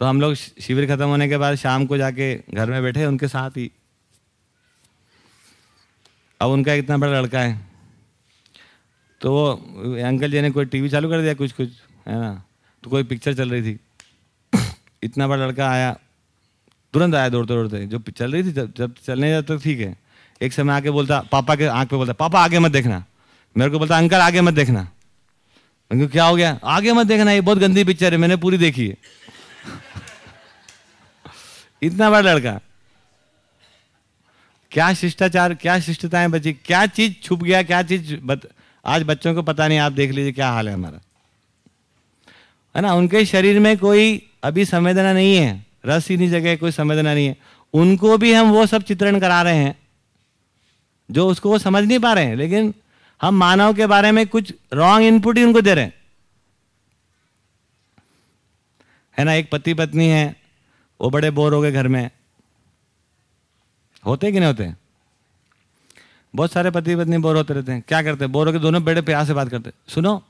तो हम लोग शिविर खत्म होने के बाद शाम को जाके घर में बैठे, उनके साथ ही। अब उनका इतना बड़ा लड़का है। तो वो, अंकल जी ने कोई टीवी चालू कर दिया कुछ कुछ है ना? तो कोई पिक्चर चल रही थी। इतना बड़ा लड़का आया, तुरंत आया दौड़ते दौड़ते जो चल रही थी, जब जब चलने जाता तो ठीक है। एक समय आके बोलता, पापा के आँख पे बोलता, पापा आगे मत देखना। मेरे को बोलता, अंकल आगे मत देखना। अंकल क्या हो गया? आगे मत देखना, ये बहुत गंदी पिक्चर है, मैंने पूरी देखी है। इतना बड़ा लड़का। क्या शिष्टाचार क्या शिष्टताएँ बची? क्या चीज़ छुप गया क्या चीज़ बत, आज बच्चों को पता नहीं आप देख लीजिए क्या हाल है हमारा। है ना? उनके शरीर में कोई अभी संवेदना नहीं है रस ही नहीं जगह कोई संवेदना नहीं है। उनको भी हम वो सब चित्रण करा रहे हैं जो उसको वो समझ नहीं पा रहे हैं। लेकिन हम मानव के बारे में कुछ रॉन्ग इनपुट ही उनको दे रहे हैं। है ना? एक पति पत्नी है वो बड़े बोर हो गए घर में। होते कि नहीं होते? बहुत सारे पति पत्नी बोर होते रहते हैं। क्या करते हैं? बोर होकर दोनों बेटे प्यार से बात करते सुनो,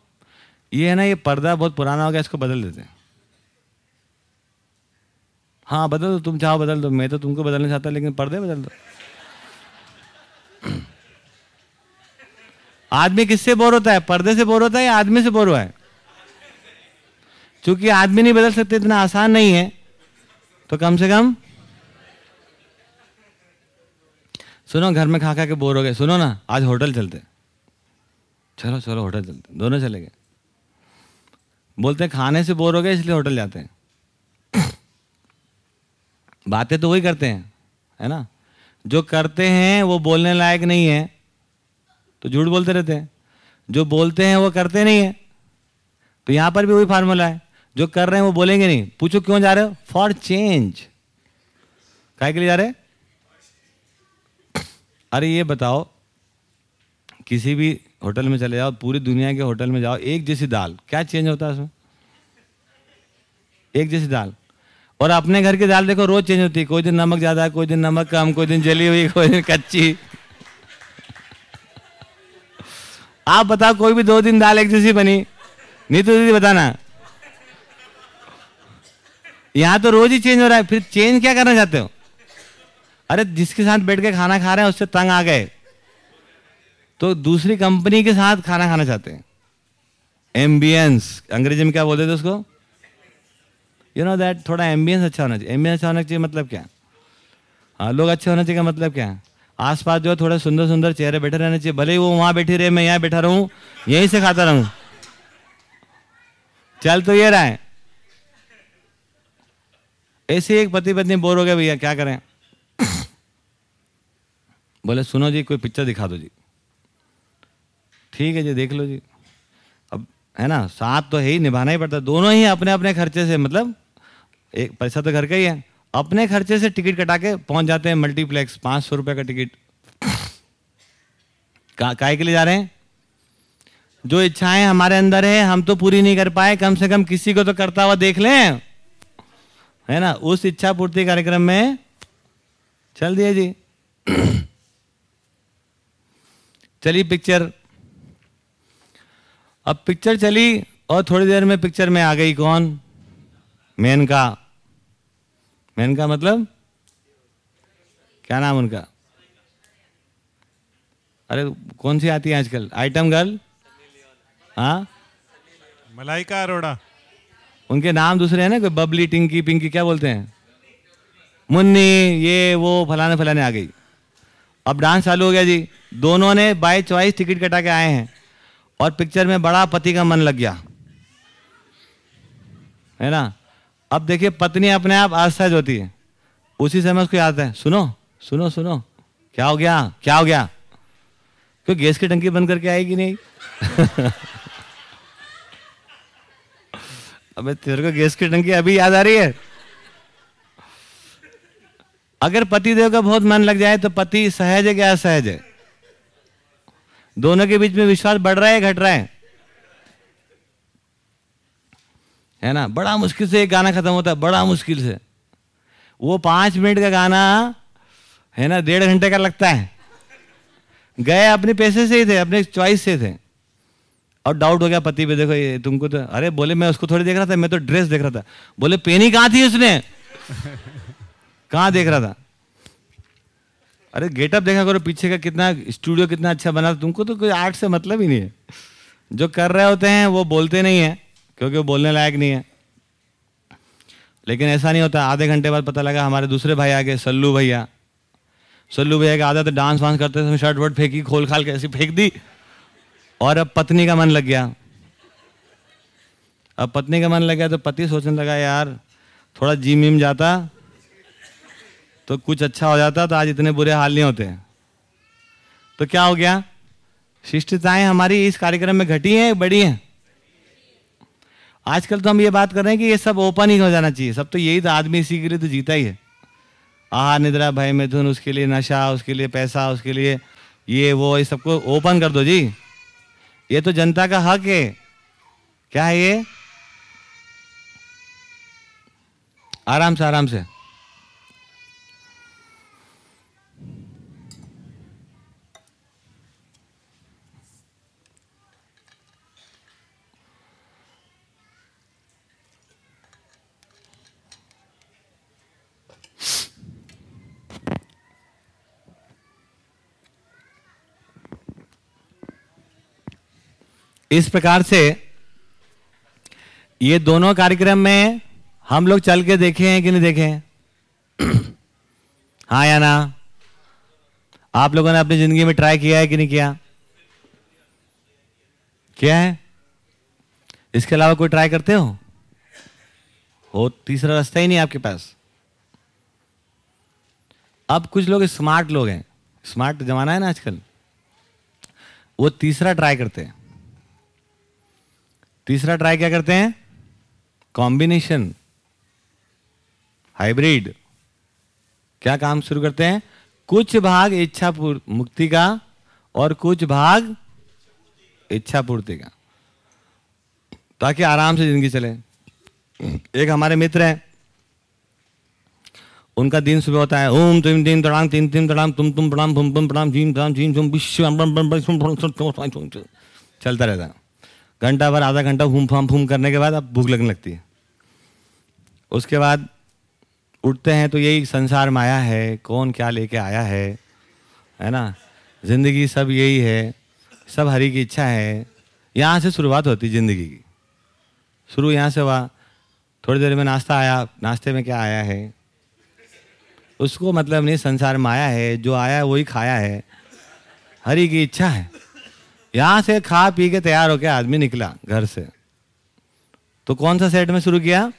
ये है ना, ये पर्दा बहुत पुराना हो गया, इसको बदल देते हैं। हाँ बदल दो, तुम चाहो बदल दो। मैं तो तुमको बदलना चाहता लेकिन पर्दे बदल दो। आदमी किससे बोर होता है? पर्दे से बोर होता है या आदमी से बोर हुआ है? क्योंकि आदमी नहीं बदल सकते, इतना आसान नहीं है। तो कम से कम, सुनो, घर में खा खा के बोर हो गए। सुनो ना, आज होटल चलते चलो चलो, होटल चलते दोनों चले गए। बोलते हैं, खाने से बोर हो गए, इसलिए होटल जाते हैं। बातें तो वही करते हैं, है ना? जो करते हैं, वो बोलने लायक नहीं है। तो झूठ बोलते रहते हैं। जो बोलते हैं, वो करते नहीं है। तो यहाँ पर भी वही फार्मूला है। जो कर रहे हैं वो बोलेंगे नहीं। पूछो क्यों जा रहे हो? फॉर चेंज काय के लिए जा रहे अरे ये बताओ, किसी भी होटल में चले जाओ, पूरी दुनिया के होटल में जाओ, एक जैसी दाल, क्या चेंज होता है उसमें? एक जैसी दाल। और अपने घर की दाल देखो, रोज चेंज होती है। कोई दिन नमक ज़्यादा कोई दिन नमक कम, कोई दिन जली हुई, कोई दिन कच्ची। आप बताओ, कोई भी दो दिन दाल एक जैसी बनी। नहीं तो दीदी बताना। यहाँ तो रोज ही चेंज हो रहा है, फिर चेंज क्या करना चाहते हो? अरे, जिसके साथ बैठ के खाना खा रहे हैं, उससे तंग आ गए। तो दूसरी कंपनी के साथ खाना खाना चाहते हैं। एम्बियंस अंग्रेज़ी में क्या बोलते थे उसको? यू नो दैट थोड़ा एम्बियंस अच्छा होना चाहिए। एम्बियंस अच्छा होना चाहिए मतलब क्या? हाँ लोग अच्छे होना चाहिए मतलब क्या? आसपास जो थोड़े सुंदर सुंदर चेहरे बैठे रहने चाहिए। भले ही वो वहाँ बैठी रहे, मैं यहाँ बैठा रहूँ, यहीं से खाता रहूँ। चल तो ये रहा है। ऐसे एक पति पत्नी बोर हो गए भैया, क्या करें? बोले, सुनो जी, कोई पिक्चर दिखा दो जी। ठीक है जी, देख लो जी। अब, है ना, साथ तो है ही, निभाना ही पड़ता दोनों ही अपने अपने खर्चे से मतलब एक पैसा तो घर का ही है। अपने खर्चे से टिकट कटा के पहुँच जाते हैं मल्टीप्लेक्स, पाँच सौ रुपये का टिकट। काय के लिए जा रहे हैं? जो इच्छाएँ हमारे अंदर है, हम तो पूरी नहीं कर पाए, कम से कम किसी को तो करता हुआ देख लें। है ना? उस इच्छा पूर्ति कार्यक्रम में चल दिया जी। चली पिक्चर अब पिक्चर चली और थोड़ी देर में पिक्चर में आ गई कौन? मेनका। मेनका मतलब? क्या नाम उनका? अरे, कौन सी आती है आजकल? आइटम गर्ल हाँ? मलाइका अरोड़ा। उनके नाम दूसरे हैं ना, कोई बबली टिंकी पिंकी क्या बोलते हैं? मुन्नी, ये, वो, फलाने फलाने आ गई। अब डांस चालू हो गया जी। दोनों ने बाई चॉइस टिकट कटा के आए हैं। और पिक्चर में बड़ा पति का मन लग गया। है ना? अब देखिए, पत्नी अपने आप असहज होती है। उसी समय उसको याद है, सुनो सुनो सुनो, क्या हो गया? क्या हो गया? क्यों, गैस की टंकी बंद करके आएगी नहीं? अबे तेरे को गैस की टंकी अभी याद आ रही है? अगर पति देव का बहुत मन लग जाए तो पति सहज है क्या असहज है? दोनों के बीच में विश्वास बढ़ रहा है घट रहा है? है ना? बड़ा मुश्किल से एक गाना खत्म होता है, बड़ा मुश्किल से। वो पाँच मिनट का गाना, है ना, डेढ़ घंटे का लगता है। गए अपने पैसे से ही थे, अपने चॉइस से थे। और डाउट हो गया, पति पे देखो, ये तुमको तो अरे बोले, मैं उसको थोड़ी देख रहा था, मैं तो ड्रेस देख रहा था। बोले, पेनी कहाँ थी उसने? कहाँ देख रहा था? अरे गेटअप देखा करो, पीछे का कितना स्टूडियो कितना अच्छा बना तुमको तो कोई आर्ट से मतलब ही नहीं है। जो कर रहे होते हैं, वो बोलते नहीं है, क्योंकि वो बोलने लायक नहीं है। लेकिन ऐसा नहीं होता। आधे घंटे बाद पता लगा, हमारे दूसरे भाई आ गए, सल्लू भैया। सल्लू भैया का आदत डांस वांस करते समय शर्ट वर्ट फेंकी, खोल खाल के ऐसी फेंक दी। और अब पत्नी का मन लग गया। अब पत्नी का मन लग गया तो पति सोचने लगा, यार, थोड़ा जिम विम जाता तो कुछ अच्छा हो जाता तो आज इतने बुरे हाल नहीं होते। तो क्या हो गया? शिष्टताएँ हमारी इस कार्यक्रम में घटी हैं बड़ी हैं? आजकल तो हम ये बात कर रहे हैं कि ये सब ओपन ही हो जाना चाहिए। सब तो यही तो आदमी इसी के लिए तो जीता ही है। आहार, निद्रा, भय, मिथुन, उसके लिए नशा, उसके लिए पैसा, उसके लिए ये, वो, ये सबको ओपन कर दो जी। ये तो जनता का हक है। क्या है ये? आराम से आराम से। इस प्रकार से ये दोनों कार्यक्रम में हम लोग चल के देखे हैं कि नहीं देखे हैं? हाँ या ना? आप लोगों ने अपनी ज़िंदगी में ट्राई किया है कि नहीं किया? क्या है? इसके अलावा कोई ट्राई करते हो? हो, तीसरा रास्ता ही नहीं आपके पास। अब कुछ लोग स्मार्ट लोग हैं। स्मार्ट जमाना है ना आजकल। वो तीसरा ट्राई करते हैं। तीसरा ट्राई क्या करते हैं कॉम्बिनेशन हाइब्रिड क्या काम शुरू करते हैं कुछ भाग इच्छा मुक्ति का और कुछ भाग इच्छा पूर्ति का ताकि आराम से ज़िंदगी चले एक हमारे मित्र हैं उनका दिन सुबह होता है ओम तिम तिम तड़ांग तिम तिम तड़ांग तुम तुम प्रणाम फुम फुम प्रणाम जीम तड़ाम जीम झुम विश्व। चलता रहता है घंटा भर, आधा घंटा फूम फाम फूम करने के बाद अब भूख लगने लगती है। उसके बाद उठते हैं तो यही संसार माया है, कौन क्या लेके आया है है ना? ज़िंदगी सब यही है, सब हरि की इच्छा है। यहाँ से शुरुआत होती ज़िंदगी की। शुरू यहाँ से हुआ, थोड़ी देर में नाश्ता आया, नाश्ते में क्या आया है? उसको मतलब नहीं, संसार माया है, जो आया वही खाया है। हरी की इच्छा है। यहाँ से खा पी के तैयार होके आदमी निकला घर से। तो कौन सा सेट में शुरू किया?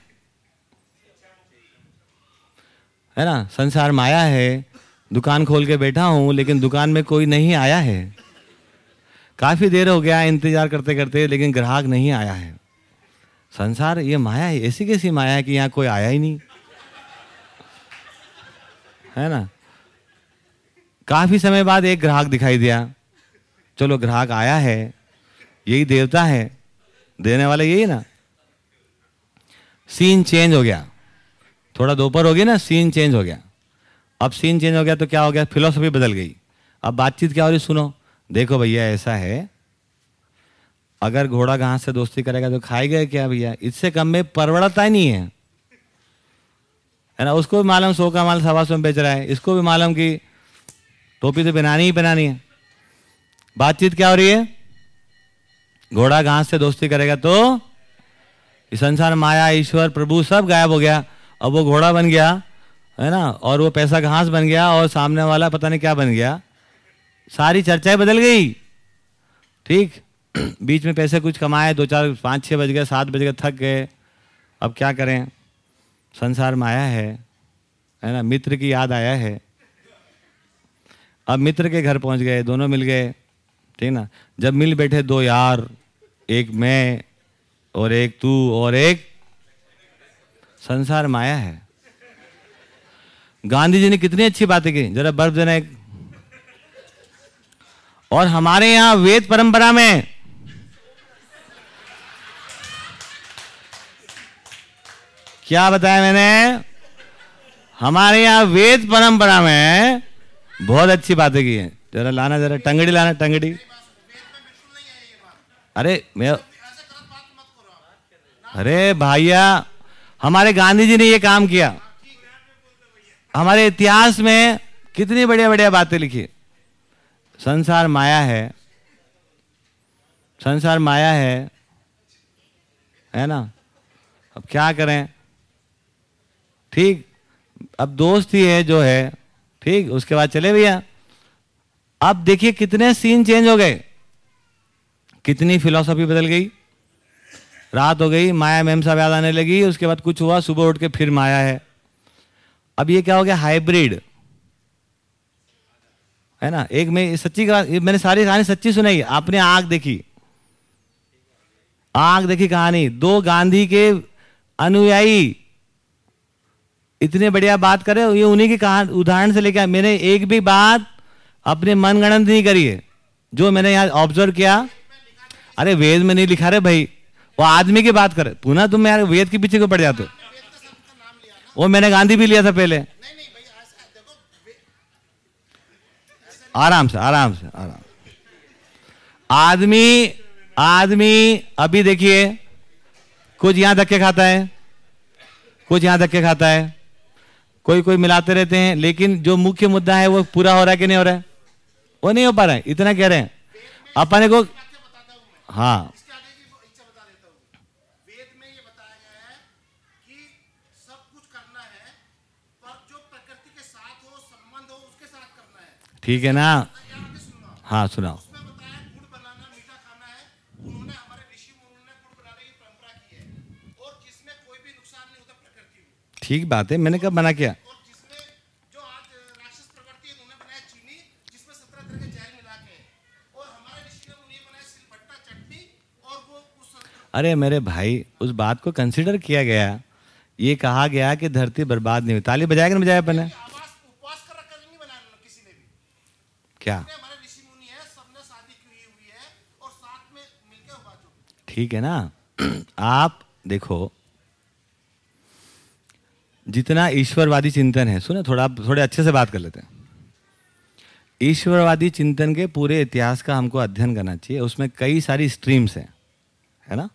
है ना? संसार माया है। दुकान खोल के बैठा हूँ, लेकिन दुकान में कोई नहीं आया है। काफ़ी देर हो गया इंतज़ार करते करते, लेकिन ग्राहक नहीं आया है। संसार, ये माया है, ऐसी कैसी माया है कि यहाँ कोई आया ही नहीं? है ना? काफ़ी समय बाद एक ग्राहक दिखाई दिया। चलो ग्राहक आया है, यही देवता है, देने वाला यही ना? सीन चेंज हो गया। थोड़ा दोपहर हो गई ना सीन चेंज हो गया। अब सीन चेंज हो गया तो क्या हो गया? फिलोसफी बदल गई। अब बातचीत क्या हो रही सुनो। देखो भैया, ऐसा है। अगर घोड़ा घास से दोस्ती करेगा तो खाई गए क्या भैया? इससे कम में परवड़ता ही नहीं है। है ना? उसको भी मालूम सौ का माल सवा सौ में बेच रहा है। इसको भी मालूम कि टोपी तो पहनानी ही पहनानी है। बातचीत क्या हो रही है? घोड़ा घास से दोस्ती करेगा तो? संसार माया, ईश्वर, प्रभु सब गायब हो गया। अब वो घोड़ा बन गया, है ना? और वो पैसा घास बन गया और सामने वाला पता नहीं क्या बन गया। सारी चर्चाएँ बदल गई। ठीक? बीच में पैसे कुछ कमाए, दो चार, पाँच छः बज गए, सात बज गए, थक गए। अब क्या करें? संसार माया है है ना? मित्र की याद आया है। अब मित्र के घर पहुँच गए, दोनों मिल गए। ठीक ना जब मिल बैठे दो यार, एक मैं और एक तू और एक संसार माया है। गांधी जी ने कितनी अच्छी बातें की। जरा बर्फ़ देना एक। और हमारे यहाँ वेद परंपरा में क्या बताया मैंने? हमारे यहाँ वेद परंपरा में बहुत अच्छी बातें की हैं। जरा लाना, जरा टंगड़ी लाना, टंगड़ी। अरे मैं अरे भैया हमारे गांधी जी ने ये काम किया। हमारे इतिहास में कितनी बढ़िया बढ़िया बातें लिखी। संसार माया है। संसार माया है। है ना? अब क्या करें? ठीक, अब दोस्त ही है जो है। ठीक, उसके बाद चले भैया। अब देखिए कितने सीन चेंज हो गए। कितनी फिलॉसफी बदल गई? रात हो गई, माया मैम साहब याद आने लगी, उसके बाद कुछ हुआ, सुबह उठ के फिर माया है। अब ये क्या हो गया? हाइब्रिड है ना? एक में सच्ची मैंने सारी कहानी सच्ची सुनाई, आपने आग देखी। आग देखी कहानी। दो गांधी के अनुयायी इतने बढ़िया बात करे, ये उन्हीं की कहा उदाहरण से लेके आए। मैंने एक भी बात अपने मन गणन नहीं करी है। जो मैंने यहाँ ऑब्ज़र्व किया अरे वेद में नहीं लिखा रे भाई। वो आदमी की बात करे। पुनः तुम यार वेद के पीछे को पड़ जाते वो मैंने गांधी भी लिया था पहले। आराम से आराम से, आराम आदमी आदमी, अभी देखिए, कुछ यहाँ धक्के खाता है, कुछ यहाँ धक्के खाता है। कोई कोई मिलाते रहते हैं, लेकिन जो मुख्य मुद्दा है वो पूरा हो रहा है कि नहीं हो रहा है? वो नहीं हो पा रहा है, इतना कह रहे हैं। अपने को हाँ। इसके आगे की इच्छा बता देता हूँ। वेद में ये बताया गया है कि सब कुछ करना है पर जो प्रकृति के साथ हो संबंध हो उसके साथ करना है। ठीक है ना? हाँ सुनाओ। ठीक बात है मैंने कब मना किया और जिसमें जो आज राक्षस प्रवृत्ति है उन्होंने बनाया चीनी जिसमें सत्रह तरह के जहर मिला के है। और हमारे ऋषि ने उन्हें बनाया सिलबट्टा चटनी और वो उस अरे मेरे भाई, उस बात को कंसिडर किया गया। ये कहा गया कि धरती बर्बाद नहीं हुई। ताली बजाया कि नहीं बजाया अपने क्या? ठीक है ना? आप देखो, जितना ईश्वरवादी चिंतन है, सुने, थोड़ा आप थोड़े अच्छे से बात कर लेते हैं। ईश्वरवादी चिंतन के पूरे इतिहास का हमको अध्ययन करना चाहिए। उसमें कई सारी स्ट्रीम्स हैं, है ना?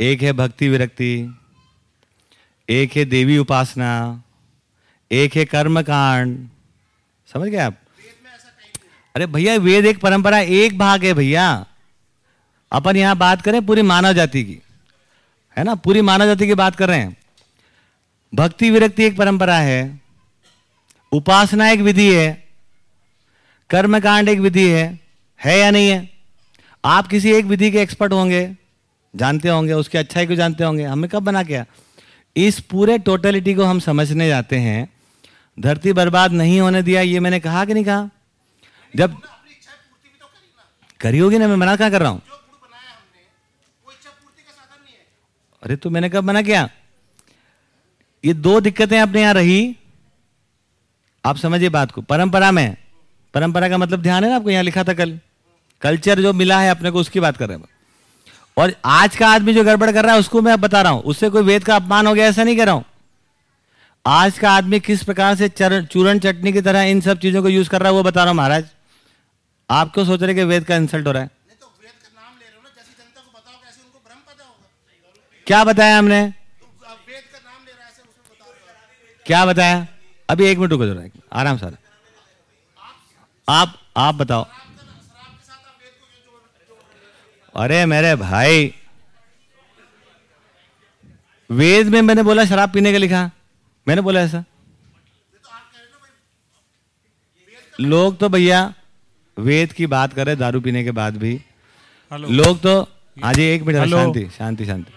एक है भक्ति विरक्ति, एक है देवी उपासना, एक है कर्म कांड। समझ गए आप? अरे भैया, वेद एक परंपरा, एक भाग है भैया। अपन यहाँ बात करें पूरी मानव जाति की। है ना? पूरी मानव जाति की बात कर रहे हैं। भक्ति विरक्ति एक परंपरा है। उपासना एक विधि है। कर्मकांड एक विधि है। है या नहीं है? आप किसी एक विधि के एक्सपर्ट होंगे। जानते होंगे, उसकी अच्छाई को जानते होंगे। हमें कब बना क्या? इस पूरे टोटलिटी को हम समझने जाते हैं। धरती बर्बाद नहीं होने दिया, ये मैंने कहा कि नहीं कहा? जब करी होगी ना, मैं मना क्या कर रहा हूँ? अरे तो मैंने कब मना किया? ये दो दिक्कतें अपने यहाँ रही। आप समझिए बात को। परंपरा में, परंपरा का मतलब ध्यान है ना आपको? यहाँ लिखा था कल। कल्चर जो मिला है अपने को, उसकी बात कर रहे हैं और आज का आदमी जो गड़बड़ कर रहा है, उसको मैं बता रहा हूँ, उससे कोई वेद का अपमान हो गया, ऐसा नहीं कह रहा हूँ। आज का आदमी किस प्रकार से चूरण चटनी की तरह इन सब चीज़ों को यूज़ कर रहा है, वो बता रहा हूँ, महाराज। आप क्यों सोच रहे कि वेद का इंसल्ट हो रहा है? क्या बताया हमने? क्या बताया? अभी एक मिनट रुको जरा आराम से आप आप बताओ। अरे मेरे भाई। वेद में मैंने बोला शराब पीने का लिखा मैंने बोला ऐसा। लोग तो भैया वेद की बात कर रहे दारू पीने के बाद भी। लोग तो हाँ जी एक मिनट शांति शांति शांति।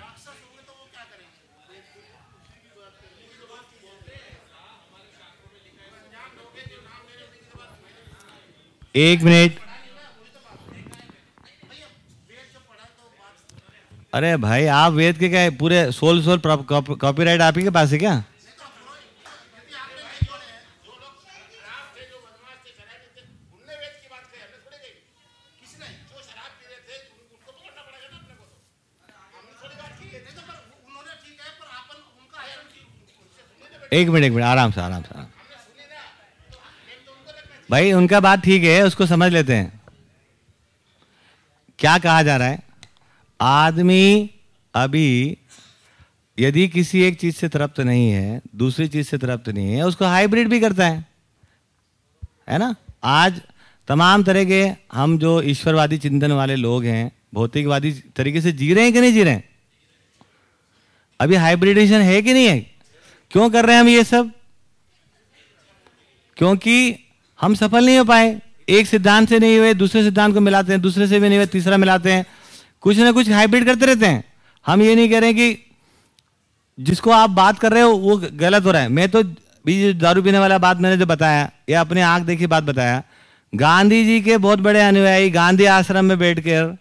एक मिनट। अरे भाई, आप वेद के क्या? पूरे सोल सोल कॉपीराइट आप ही के पास है क्या? एक मिनट एक मिनट, आराम से आराम से, आराम भाई, उनका बात ठीक है, उसको समझ लेते हैं। क्या कहा जा रहा है? आदमी अभी यदि किसी एक चीज़ से तृप्त नहीं है, दूसरी चीज़ से तृप्त नहीं है, उसको हाइब्रिड भी करता है। है ना? आज तमाम तरह के हम जो ईश्वरवादी चिंतन वाले लोग हैं, भौतिकवादी तरीके से जी रहे हैं कि नहीं जी रहे हैं? अभी हाइब्रिडेशन है कि नहीं है? क्यों कर रहे हैं हम ये सब? क्योंकि हम सफल नहीं हो पाए। एक सिद्धांत से नहीं हुए, दूसरे सिद्धांत को मिलाते हैं, दूसरे से भी नहीं हुए, तीसरा मिलाते हैं। कुछ ना कुछ हाइब्रिड करते रहते हैं। हम ये नहीं कह रहे कि जिसको आप बात कर रहे हो, वो गलत हो रहा है। मैं तो दारू पीने वाला बात मैंने जो बताया, या अपने आँख देखी बात बताया, गांधी जी के बहुत बड़े अनुयायी गांधी आश्रम में बैठ कर,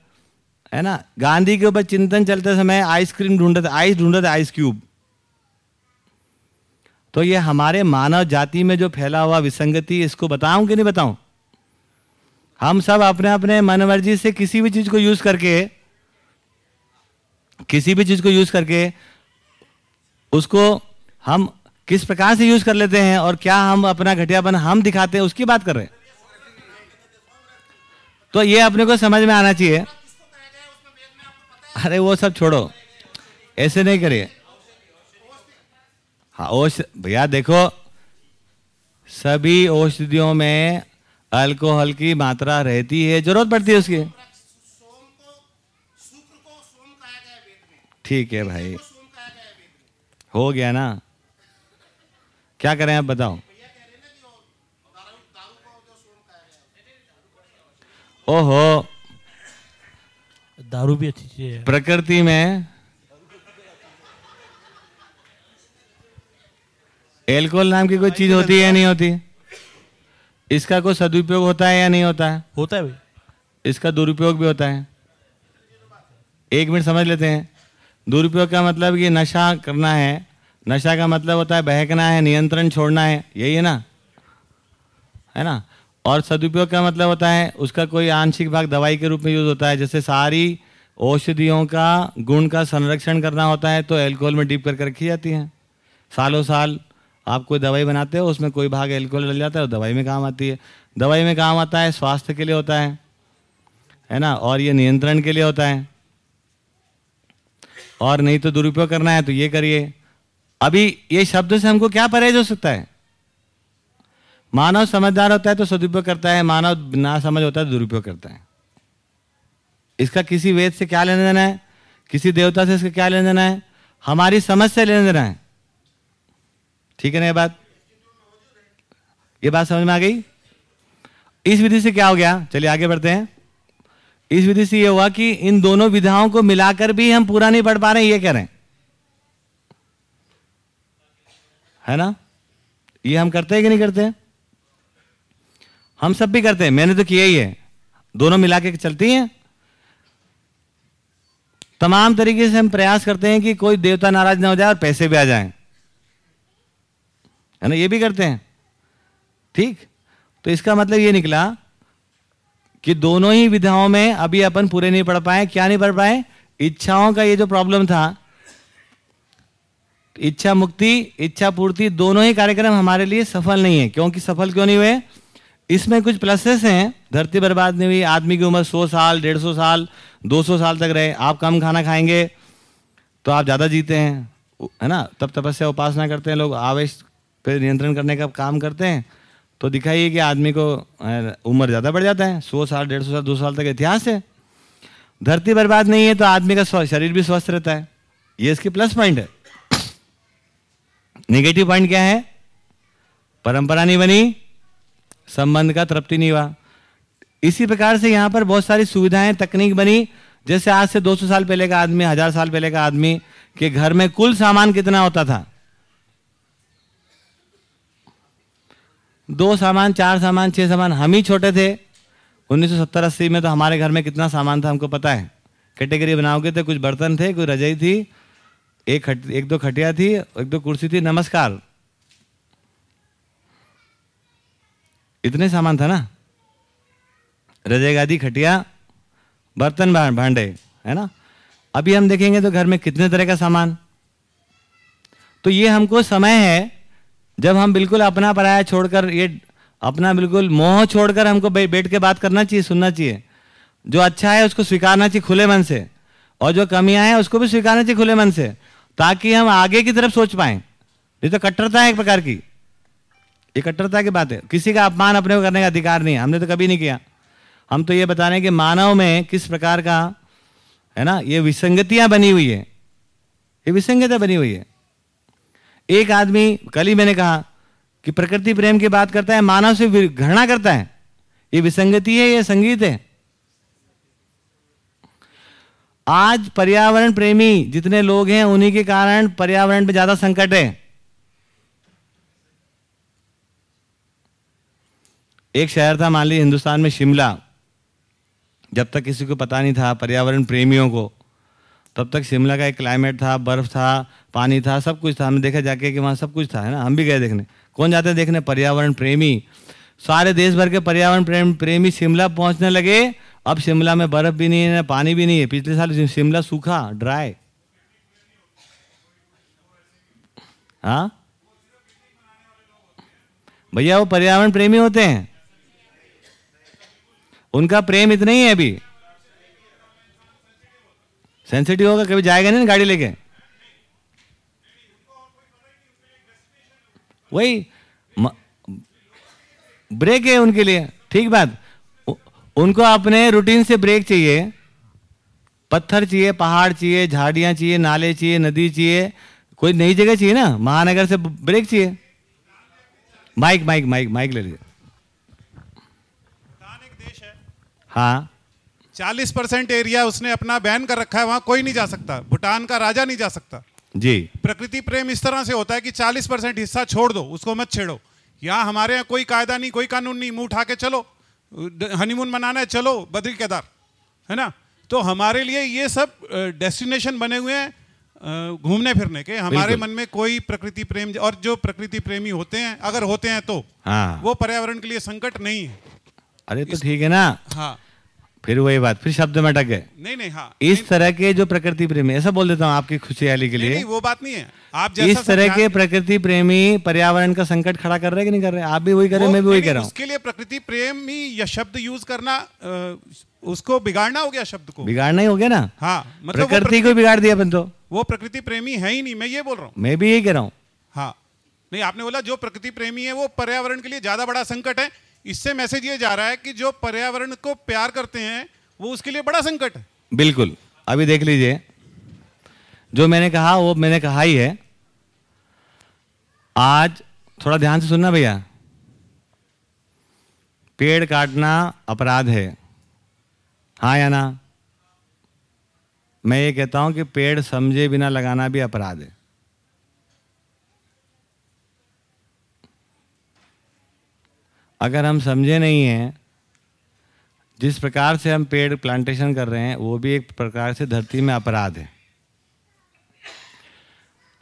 है ना, गांधी के ऊपर चिंतन चलते समय आइसक्रीम ढूंढते आइस ढूंढते आइस क्यूब तो ये हमारे मानव जाति में जो फैला हुआ विसंगति, इसको बताऊँ कि नहीं बताऊँ? हम सब अपने अपने मनमर्जी से किसी भी चीज़ को यूज़ करके किसी भी चीज़ को यूज़ करके उसको हम किस प्रकार से यूज़ कर लेते हैं और क्या हम अपना घटियापन हम दिखाते हैं, उसकी बात कर रहे हैं। तो ये अपने को समझ में आना चाहिए। अरे वो सब छोड़ो, ऐसे नहीं करिए। हाँ औष, भैया देखो, सभी औषधियों में अल्कोहल की मात्रा रहती है, ज़रूरत पड़ती है उसकी सोम को शुक्र को सोम कहा गया है वेद में ठीक है भाई। है गया ना? क्या करें आप बताओ? ओहो। दारू भी अच्छी चीज़ है। प्रकृति में एल्कोहल नाम की कोई चीज़ होती है या नहीं होती? इसका कोई सदुपयोग होता है या नहीं होता? है होता है भाई। इसका दुरुपयोग भी होता है। एक मिनट समझ लेते हैं। दुरुपयोग का मतलब कि नशा करना है, नशा का मतलब होता है बहकना है, नियंत्रण छोड़ना है, यही है ना? है ना? और सदुपयोग का मतलब होता है उसका कोई आंशिक भाग दवाई के रूप में यूज़ होता है, जैसे सारी औषधियों का गुण का संरक्षण करना होता है तो एल्कोहल में डीप करके रखी जाती है। सालों साल आप कोई दवाई बनाते हो, उसमें कोई भाग एल्कोहल डल जाता है और दवाई में काम आती है। दवाई में काम आता है, स्वास्थ्य के लिए होता है है ना? और ये नियंत्रण के लिए होता है। और नहीं तो दुरुपयोग करना है तो ये करिए। अभी ये शब्द से हमको क्या परहेज हो सकता है? मानव समझदार होता है तो सदुपयोग करता है, मानव ना समझ होता है तो दुरुपयोग करता है। इसका किसी वेद से क्या लेना देना है? किसी देवता से इसका क्या लेना देना है? हमारी समझ से लेना देना है। ठीक है ना ये बात? ये बात समझ में आ गई? इस विधि से क्या हो गया? चलिए आगे बढ़ते हैं। इस विधि से यह हुआ कि इन दोनों विधाओं को मिलाकर भी हम पूरा नहीं पढ़ पा रहे ये कह रहे हैं। है ना? ये हम करते हैं कि नहीं करते हम सब भी करते हैं, मैंने तो किया ही है। दोनों मिला के चलती हैं। तमाम तरीके से हम प्रयास करते हैं कि कोई देवता नाराज़ ना हो जाए और पैसे भी आ जाएँ। है ना? ये भी करते हैं। ठीक? तो इसका मतलब ये निकला कि दोनों ही विधाओं में अभी अपन पूरे नहीं पढ़ पाए, क्या नहीं पढ़ पाए? इच्छाओं का ये जो प्रॉब्लम था, इच्छा मुक्ति, इच्छा पूर्ति, दोनों ही कार्यक्रम हमारे लिए सफल नहीं है। क्योंकि सफल क्यों नहीं हुए? इसमें कुछ प्लसेस हैं। धरती बर्बाद नहीं हुई, आदमी की उम्र सौ साल, डेढ़ सौ साल, दो सौ साल तक रहे। आप कम खाना खाएँगे तो आप ज़्यादा जीते हैं। है ना? तब तपस्या उपासना करते हैं लोग, आवेश पे नियंत्रण करने का काम करते हैं। तो दिखाइए कि आदमी को उम्र ज़्यादा बढ़ जाता है, सौ साल, डेढ़ सौ साल, दो साल तक इतिहास है। धरती बर्बाद नहीं है तो आदमी का शरीर भी स्वस्थ रहता है। ये इसकी प्लस पॉइंट है। नेगेटिव पॉइंट क्या है? परंपरा नहीं बनी, संबंध का तृप्ति नहीं हुआ। इसी प्रकार से यहाँ पर बहुत सारी सुविधाएँ, तकनीक बनी, जैसे आज से 200 साल पहले का आदमी, हज़ार साल पहले का आदमी के घर में कुल सामान कितना होता था? दो सामान चार सामान छह सामान हम ही छोटे थे। 1970 अस्सी में तो हमारे घर में कितना सामान था हमको पता है। कैटेगरी बनाओगे तो कुछ बर्तन थे कोई रजाई थी एक खट, एक दो खटिया थी एक दो कुर्सी थी नमस्कार। इतने सामान था ना? रजाई गादी खटिया बर्तन भांडे है ना? अभी हम देखेंगे तो घर में कितने तरह का सामान। तो ये हमको समय है जब हम बिल्कुल अपना पराया छोड़कर, ये अपना बिल्कुल मोह छोड़कर हमको बैठ के बात करना चाहिए, सुनना चाहिए। जो अच्छा है उसको स्वीकारना चाहिए खुले मन से। और जो कमियाँ हैं उसको भी स्वीकारना चाहिए खुले मन से, ताकि हम आगे की तरफ़ सोच पाए। ये तो कट्टरता है एक प्रकार की। ये कट्टरता की बात है। किसी का अपमान अपने को करने का अधिकार नहीं है। हमने तो कभी नहीं किया। हम तो ये बता रहे हैं कि मानव में किस प्रकार का, है ना, ये विसंगतियाँ बनी हुई है। ये विसंगतियाँ बनी हुई है। एक आदमी, कल ही मैंने कहा कि प्रकृति प्रेम की बात करता है, मानव से घृणा करता है। ये विसंगति है, ये संगीत है। आज पर्यावरण प्रेमी जितने लोग हैं, उन्हीं के कारण पर्यावरण पे ज़्यादा संकट है। एक शहर था, मान लीजिए, हिंदुस्तान में शिमला। जब तक किसी को पता नहीं था, पर्यावरण प्रेमियों को तब तक शिमला का एक क्लाइमेट था, बर्फ़ था, पानी था, सब कुछ था। हमने देखा जाके कि वहाँ सब कुछ था, है ना? हम भी गए देखने। कौन जाते हैं देखने? पर्यावरण प्रेमी। सारे देश भर के पर्यावरण प्रेम, प्रेमी शिमला पहुँचने लगे। अब शिमला में बर्फ़ भी नहीं है, पानी भी नहीं है। पिछले साल शिमला सूखा ड्राई हाँ? भैया, वो पर्यावरण प्रेमी होते हैं। उनका प्रेम इतना ही है अभी। सेंसिटिव होगा कभी जाएगा नहीं गाड़ी लेके? वही ब्रेक है उनके लिए ठीक बात। उनको अपने रूटीन से ब्रेक चाहिए। पत्थर चाहिए पहाड़ चाहिए झाड़ियाँ चाहिए नाले चाहिए नदी चाहिए। कोई नई जगह चाहिए ना? महानगर से ब्रेक चाहिए। माइक माइक माइक माइक ले लीजिए। हाँ। चालीस परसेंट एरिया उसने अपना बैन कर रखा है वहाँ कोई नहीं जा सकता। भूटान का राजा नहीं जा सकता। जी। प्रकृति प्रेम इस तरह से होता है कि चालीस परसेंट हिस्सा छोड़ दो उसको मत छेड़ो। यहाँ हमारे यहाँ कोई कायदा नहीं कोई कानून नहीं मुँह उठा के चलो हनीमून मनाना है चलो बद्री केदार है ना? तो हमारे लिए ये सब डेस्टिनेशन बने हुए हैं घूमने फिरने के। हमारे मन में कोई प्रकृति प्रेम और जो प्रकृति प्रेमी होते हैं अगर होते हैं तो हाँ। वो पर्यावरण के लिए संकट नहीं है। अरे तो ठीक है ना। हाँ। फिर वही बात फिर शब्द में अटक गए। नहीं नहीं हाँ इस नहीं, तरह के जो प्रकृति प्रेमी ऐसा बोल देता हूँ आपकी खुशहाली के लिए। नहीं वो बात नहीं है। आप जैसा इस तरह के प्रकृति प्रेमी पर्यावरण का संकट खड़ा कर रहे हैं कि नहीं कर रहे आप भी वही कर रहे हैं मैं भी वही कर रहा हूँ। उसके लिए प्रकृति प्रेम यह शब्द यूज़ करना उसको बिगाड़ना हो गया शब्द को? बिगाड़ना ही हो गया ना? हाँ मतलब प्रकृति को बिगाड़ दिया अपन तो। वो प्रकृति प्रेमी है ही नहीं मैं ये बोल रहा हूँ। मैं भी यही कह रहा हूँ। हाँ नहीं आपने बोला जो प्रकृति प्रेमी है वो पर्यावरण के लिए ज़्यादा बड़ा संकट है। इससे मैसेज ये जा रहा है कि जो पर्यावरण को प्यार करते हैं, वो उसके लिए बड़ा संकट है। बिल्कुल। अभी देख लीजिए। जो मैंने कहा, वो मैंने कहा ही है। आज थोड़ा ध्यान से सुनना भैया। पेड़ काटना अपराध है। हाँ या ना? मैं ये कहता हूँ कि पेड़ समझे बिना लगाना भी अपराध है। अगर हम समझे नहीं हैं, जिस प्रकार से हम पेड़ प्लांटेशन कर रहे हैं, वो भी एक प्रकार से धरती में अपराध है।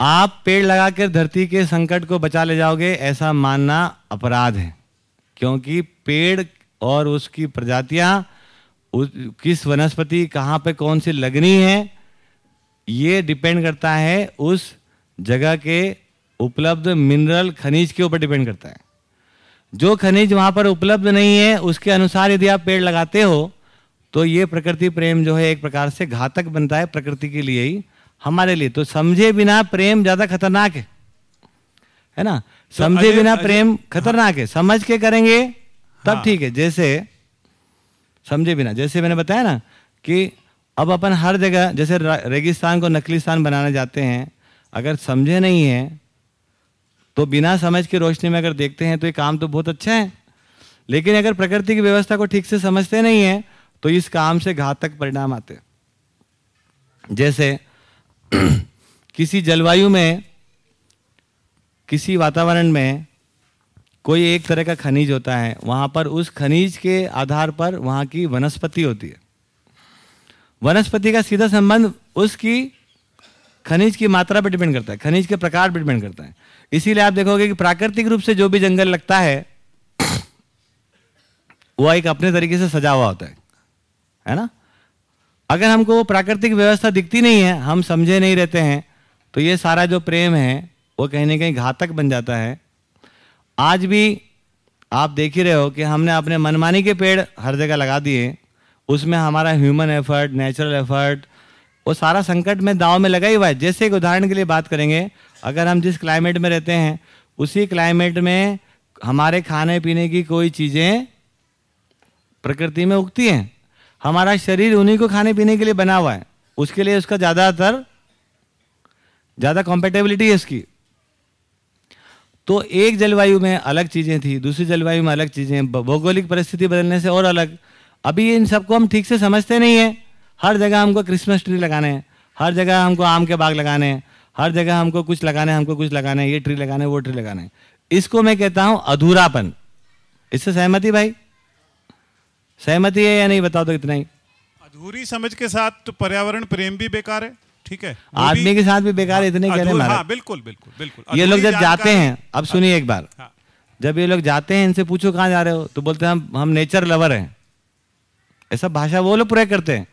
आप पेड़ लगाकर धरती के संकट को बचा ले जाओगे, ऐसा मानना अपराध है। क्योंकि पेड़ और उसकी प्रजातियाँ, उस, किस वनस्पति, कहाँ पे कौन सी लगनी है, ये डिपेंड करता है, उस जगह के उपलब्ध मिनरल खनिज के ऊपर डिपेंड करता है। जो खनिज वहाँ पर उपलब्ध नहीं है उसके अनुसार यदि आप पेड़ लगाते हो तो ये प्रकृति प्रेम जो है एक प्रकार से घातक बनता है प्रकृति के लिए ही हमारे लिए। तो समझे बिना प्रेम ज़्यादा खतरनाक है। है ना? तो समझे बिना प्रेम खतरनाक है। समझ के करेंगे तब हाँ। ठीक है। जैसे समझे बिना जैसे मैंने बताया ना कि अब अपन हर जगह जैसे रेगिस्तान को नकलीस्तान बनाने जाते हैं अगर समझे नहीं है तो बिना समझ के रोशनी में अगर देखते हैं तो ये काम तो बहुत अच्छा है। लेकिन अगर प्रकृति की व्यवस्था को ठीक से समझते नहीं है तो इस काम से घातक परिणाम आते जैसे, किसी जलवायु में, किसी वातावरण में कोई एक तरह का खनिज होता है, वहाँ पर उस खनिज के आधार पर वहाँ की वनस्पति होती है। वनस्पति का सीधा संबंध उसकी खनिज की मात्रा पर डिपेंड करता है, खनिज के प्रकार पर डिपेंड करता है। इसीलिए आप देखोगे कि प्राकृतिक रूप से जो भी जंगल लगता है, वो एक अपने तरीके से सजा हुआ होता है। है ना? अगर हमको वो प्राकृतिक व्यवस्था दिखती नहीं है, हम समझे नहीं रहते हैं तो ये सारा जो प्रेम है, वो कहीं ना कहीं घातक बन जाता है। आज भी आप देख ही रहे हो कि हमने अपने मनमानी के पेड़ हर जगह लगा दिए। उसमें हमारा ह्यूमन एफर्ट, नेचुरल एफर्ट वो सारा संकट में दाव में लगा ही हुआ है। जैसे एक उदाहरण के लिए बात करेंगे, अगर हम जिस क्लाइमेट में रहते हैं, उसी क्लाइमेट में हमारे खाने पीने की कोई चीज़ें प्रकृति में उगती हैं। हमारा शरीर उन्हीं को खाने पीने के लिए बना हुआ है। उसके लिए उसका ज़्यादातर, ज़्यादा कॉम्पेटेबिलिटी है इसकी तो एक जलवायु में अलग चीज़ें थी, दूसरी जलवायु में अलग चीज़ें भौगोलिक परिस्थिति बदलने से और अलग। अभी इन सबको हम ठीक से समझते नहीं हैं। हर जगह हमको क्रिसमस ट्री लगाने हैं हर जगह हमको आम के बाग लगाने हैं हर जगह हमको कुछ लगाने हमको कुछ लगाने ये ट्री लगाने वो ट्री लगाने इसको मैं कहता हूँ अधूरापन। इससे सहमति भाई? सहमति है या नहीं बताओ तो इतना ही। अधूरी समझ के साथ तो पर्यावरण प्रेम भी बेकार है ठीक है? आदमी के साथ भी बेकार इतने कह रहे हैं हाँ बिल्कुल बिल्कुल बिल्कुल। ये लोग जब जाते हैं अब सुनिए एक बार। हाँ। जब ये लोग जाते हैं इनसे पूछो कहाँ जा रहे हो तो बोलते हैं हम हम नेचर लवर हैं। ऐसा भाषा वो लोग पूरे करते हैं।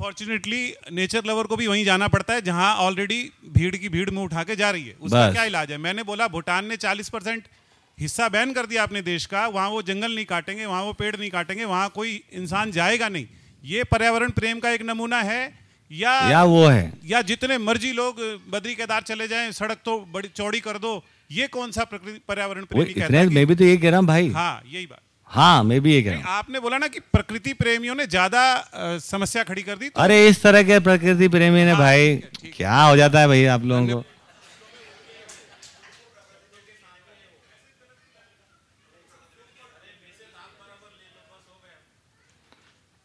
अनफॉर्चुनेटली नेचर लवर को भी वहीं जाना पड़ता है जहाँ ऑलरेडी भीड़ की भीड़ में उठा के जा रही है। उसका क्या इलाज है? मैंने बोला भूटान ने 40 परसेंट हिस्सा बैन कर दिया अपने देश का वहाँ वो जंगल नहीं काटेंगे वहाँ वो पेड़ नहीं काटेंगे वहाँ कोई इंसान जाएगा नहीं। ये पर्यावरण प्रेम का एक नमूना है या या वो है? या जितने मर्ज़ी लोग बद्री केदार चले जाएँ सड़क तो बड़ी चौड़ी कर दो ये कौन सा प्रकृति पर्यावरण प्रेमी कहता है? मैं भी तो ये कह रहा हूँ भाई। हाँ यही बात। हाँ मैं भी ये कह रहा हूँ। आपने बोला ना कि प्रकृति प्रेमियों ने ज़्यादा समस्या खड़ी कर दी तो अरे इस तरह के प्रकृति प्रेमी ने हाँ, भाई ठीक है। क्या हो जाता है भाई आप लोगों को?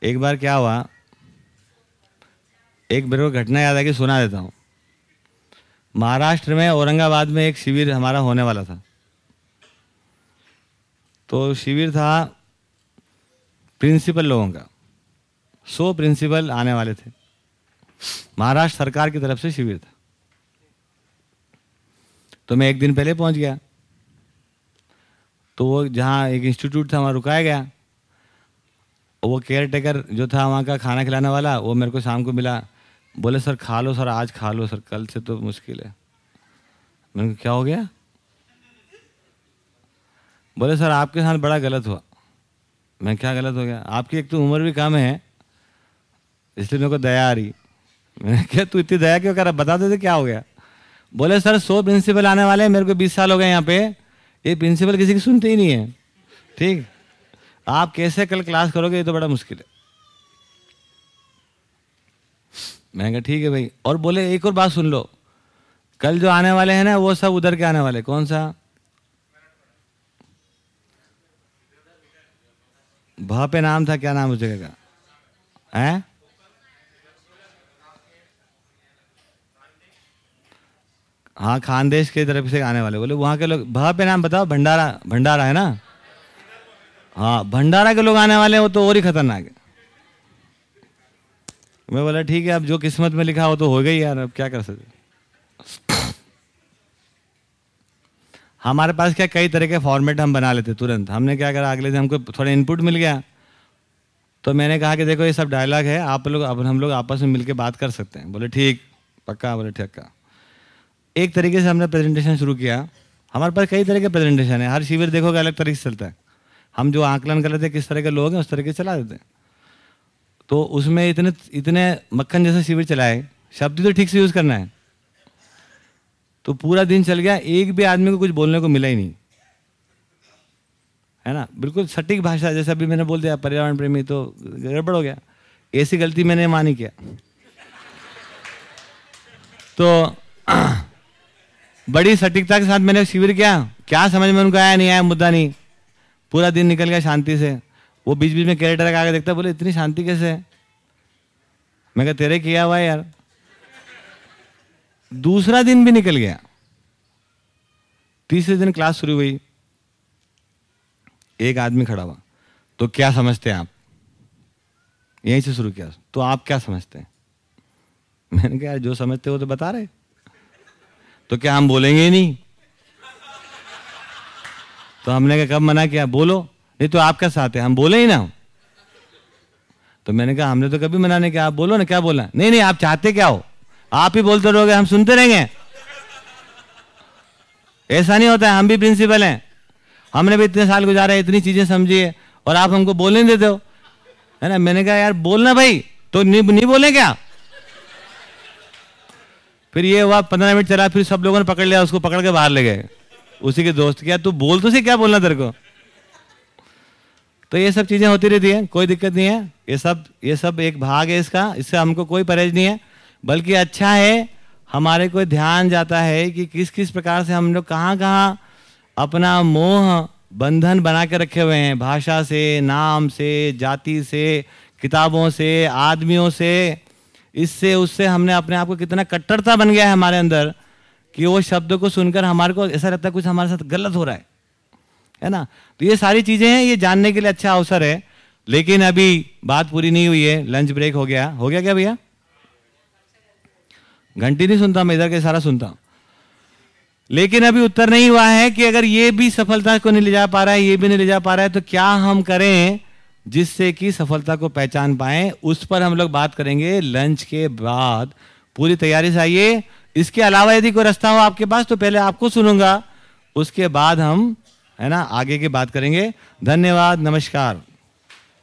एक बार क्या हुआ? एक मेरे को घटना याद है कि सुना देता हूँ। महाराष्ट्र में औरंगाबाद में एक शिविर हमारा होने वाला था। तो शिविर था प्रिंसिपल लोगों का। सौ प्रिंसिपल आने वाले थे। महाराष्ट्र सरकार की तरफ़ से शिविर था। तो मैं एक दिन पहले पहुँच गया। तो वो जहाँ एक इंस्टीट्यूट था, वहाँ रुकाया गया। वो केयर टेकर जो था, वहाँ का खाना खिलाने वाला, वो मेरे को शाम को मिला। बोले, सर, खा लो, सर, आज खा लो, सर, कल से तो मुश्किल है। मैंने क्या हो गया? बोले, सर, आपके साथ बड़ा गलत हुआ। मैं क्या गलत हो गया? आपकी एक तो उम्र भी कम है, इसलिए मेरे को दया आ रही। मैंने क्या तू इतनी दया क्यों कर रहा? बता देते क्या हो गया? बोले, सर, सौ प्रिंसिपल आने वाले हैं, मेरे को बीस साल हो गए यहाँ पे। ये प्रिंसिपल किसी की सुनते ही नहीं है। ठीक? आप कैसे कल क्लास करोगे? ये तो बड़ा मुश्किल है। मैंने कहा, ठीक है भाई। और बोले, एक और बात सुन लो। कल जो आने वाले हैं ना, वो सब उधर के आने वाले कौन सा? भ पे नाम था, क्या नाम उस जगह का? है? हाँ खानदेश की तरफ़ से आने वाले, बोले, वहाँ के लोग, भ पे नाम बताओ, भंडारा भंडारा है ना? हाँ भंडारा के लोग आने वाले हैं, वो तो और ही खतरनाक है। मैं बोला, ठीक है, अब जो किस्मत में लिखा हो तो हो गई यार, अब क्या कर सकते? हमारे पास क्या कई तरह के फॉर्मेट हम बना लेते तुरंत। हमने क्या करा, अगले दिन हमको थोड़ा इनपुट मिल गया। तो मैंने कहा कि देखो, ये सब डायलॉग है, आप लोग, अब हम लोग आपस में मिलके बात कर सकते हैं। बोले, ठीक, पक्का? बोले, ठीक का एक तरीके से हमने प्रेजेंटेशन शुरू किया। हमारे पास कई तरह के प्रेजेंटेशन है। हर शिविर देखोगे अलग तरीके से चलता है। हम जो आंकलन कर लेते हैं किस तरह के लोग हैं, उस तरीके से चला देते हैं। तो उसमें इतने इतने मक्खन जैसे शिविर चलाए, शब्द तो ठीक से यूज़ करना है। तो पूरा दिन चल गया, एक भी आदमी को कुछ बोलने को मिला ही नहीं। है ना? बिल्कुल सटीक भाषा, जैसे अभी मैंने बोल दिया, पर्यावरण प्रेमी तो गड़बड़ हो गया। ऐसी गलती मैंने मानी किया? तो बड़ी सटीकता के साथ मैंने शिविर किया। क्या समझ में उनको आया नहीं, आया मुद्दा नहीं। पूरा दिन निकल गया शांति से। वो बीच बीच में कैरेक्टर का आगे देखता बोले, इतनी शांति कैसे है? मैं कहा, तेरे किया हुआ यार। दूसरा दिन भी निकल गया। तीसरे दिन क्लास शुरू हुई। एक आदमी खड़ा हुआ। तो क्या समझते हैं आप? यहीं से शुरू किया। तो आप क्या समझते हैं? मैंने कहा जो समझते हो तो बता रहे तो क्या हम बोलेंगे नहीं? तो हमने कहा, कब मना किया? बोलो। नहीं तो आपका साथ है? हम बोले ही ना तो मैंने कहा, हमने तो कभी मना नहीं किया। आप बोलो ना, क्या बोला? नहीं नहीं, आप चाहते क्या हो? आप ही बोलते रहोगे, हम सुनते रहेंगे। ऐसा नहीं होता है, हम भी प्रिंसिपल हैं। हमने भी इतने साल गुजारे, इतनी चीज़ें समझी है, और आप हमको बोलने देते हो। है ना, मैंने कहा, यार, बोलना भाई तो नहीं नहीं बोले क्या? फिर ये हुआ, पंद्रह मिनट चला, फिर सब लोगों ने पकड़ लिया, उसको पकड़ के बाहर ले गए। उसी के दोस्त क्या तू बोल तो सी क्या बोलना तेरे को? तो ये सब चीज़ें होती रहती है, कोई दिक्कत नहीं है। ये सब ये सब एक भाग है इसका, इससे हमको कोई परहेज नहीं है। बल्कि अच्छा है, हमारे को ध्यान जाता है कि किस किस प्रकार से हम लोग कहाँ कहाँ अपना मोह, बंधन बना के रखे हुए हैं। भाषा से, नाम से, जाति से, किताबों से, आदमियों से। इससे, उससे हमने अपने आप को कितना कट्टरता बन गया है हमारे अंदर कि वो शब्द को सुनकर हमारे को ऐसा लगता है कुछ हमारे साथ गलत हो रहा है। है ना? तो ये सारी चीज़ें हैं, ये जानने के लिए अच्छा अवसर है। लेकिन अभी बात पूरी नहीं हुई है लंच ब्रेक हो गया। हो गया क्या भैया? घंटी नहीं सुनता मैं इधर के सारा सुनता। हूँ लेकिन अभी उत्तर नहीं हुआ है कि अगर ये भी सफलता को नहीं ले जा पा रहा है, ये भी नहीं ले जा पा रहा है तो क्या हम करें जिससे कि सफलता को पहचान पाए? उस पर हम लोग बात करेंगे लंच के बाद। पूरी तैयारी से आइए। इसके अलावा यदि कोई रास्ता हो आपके पास तो पहले आपको सुनूँगा। उसके बाद हम, है ना, आगे की बात करेंगे। धन्यवाद, नमस्कार।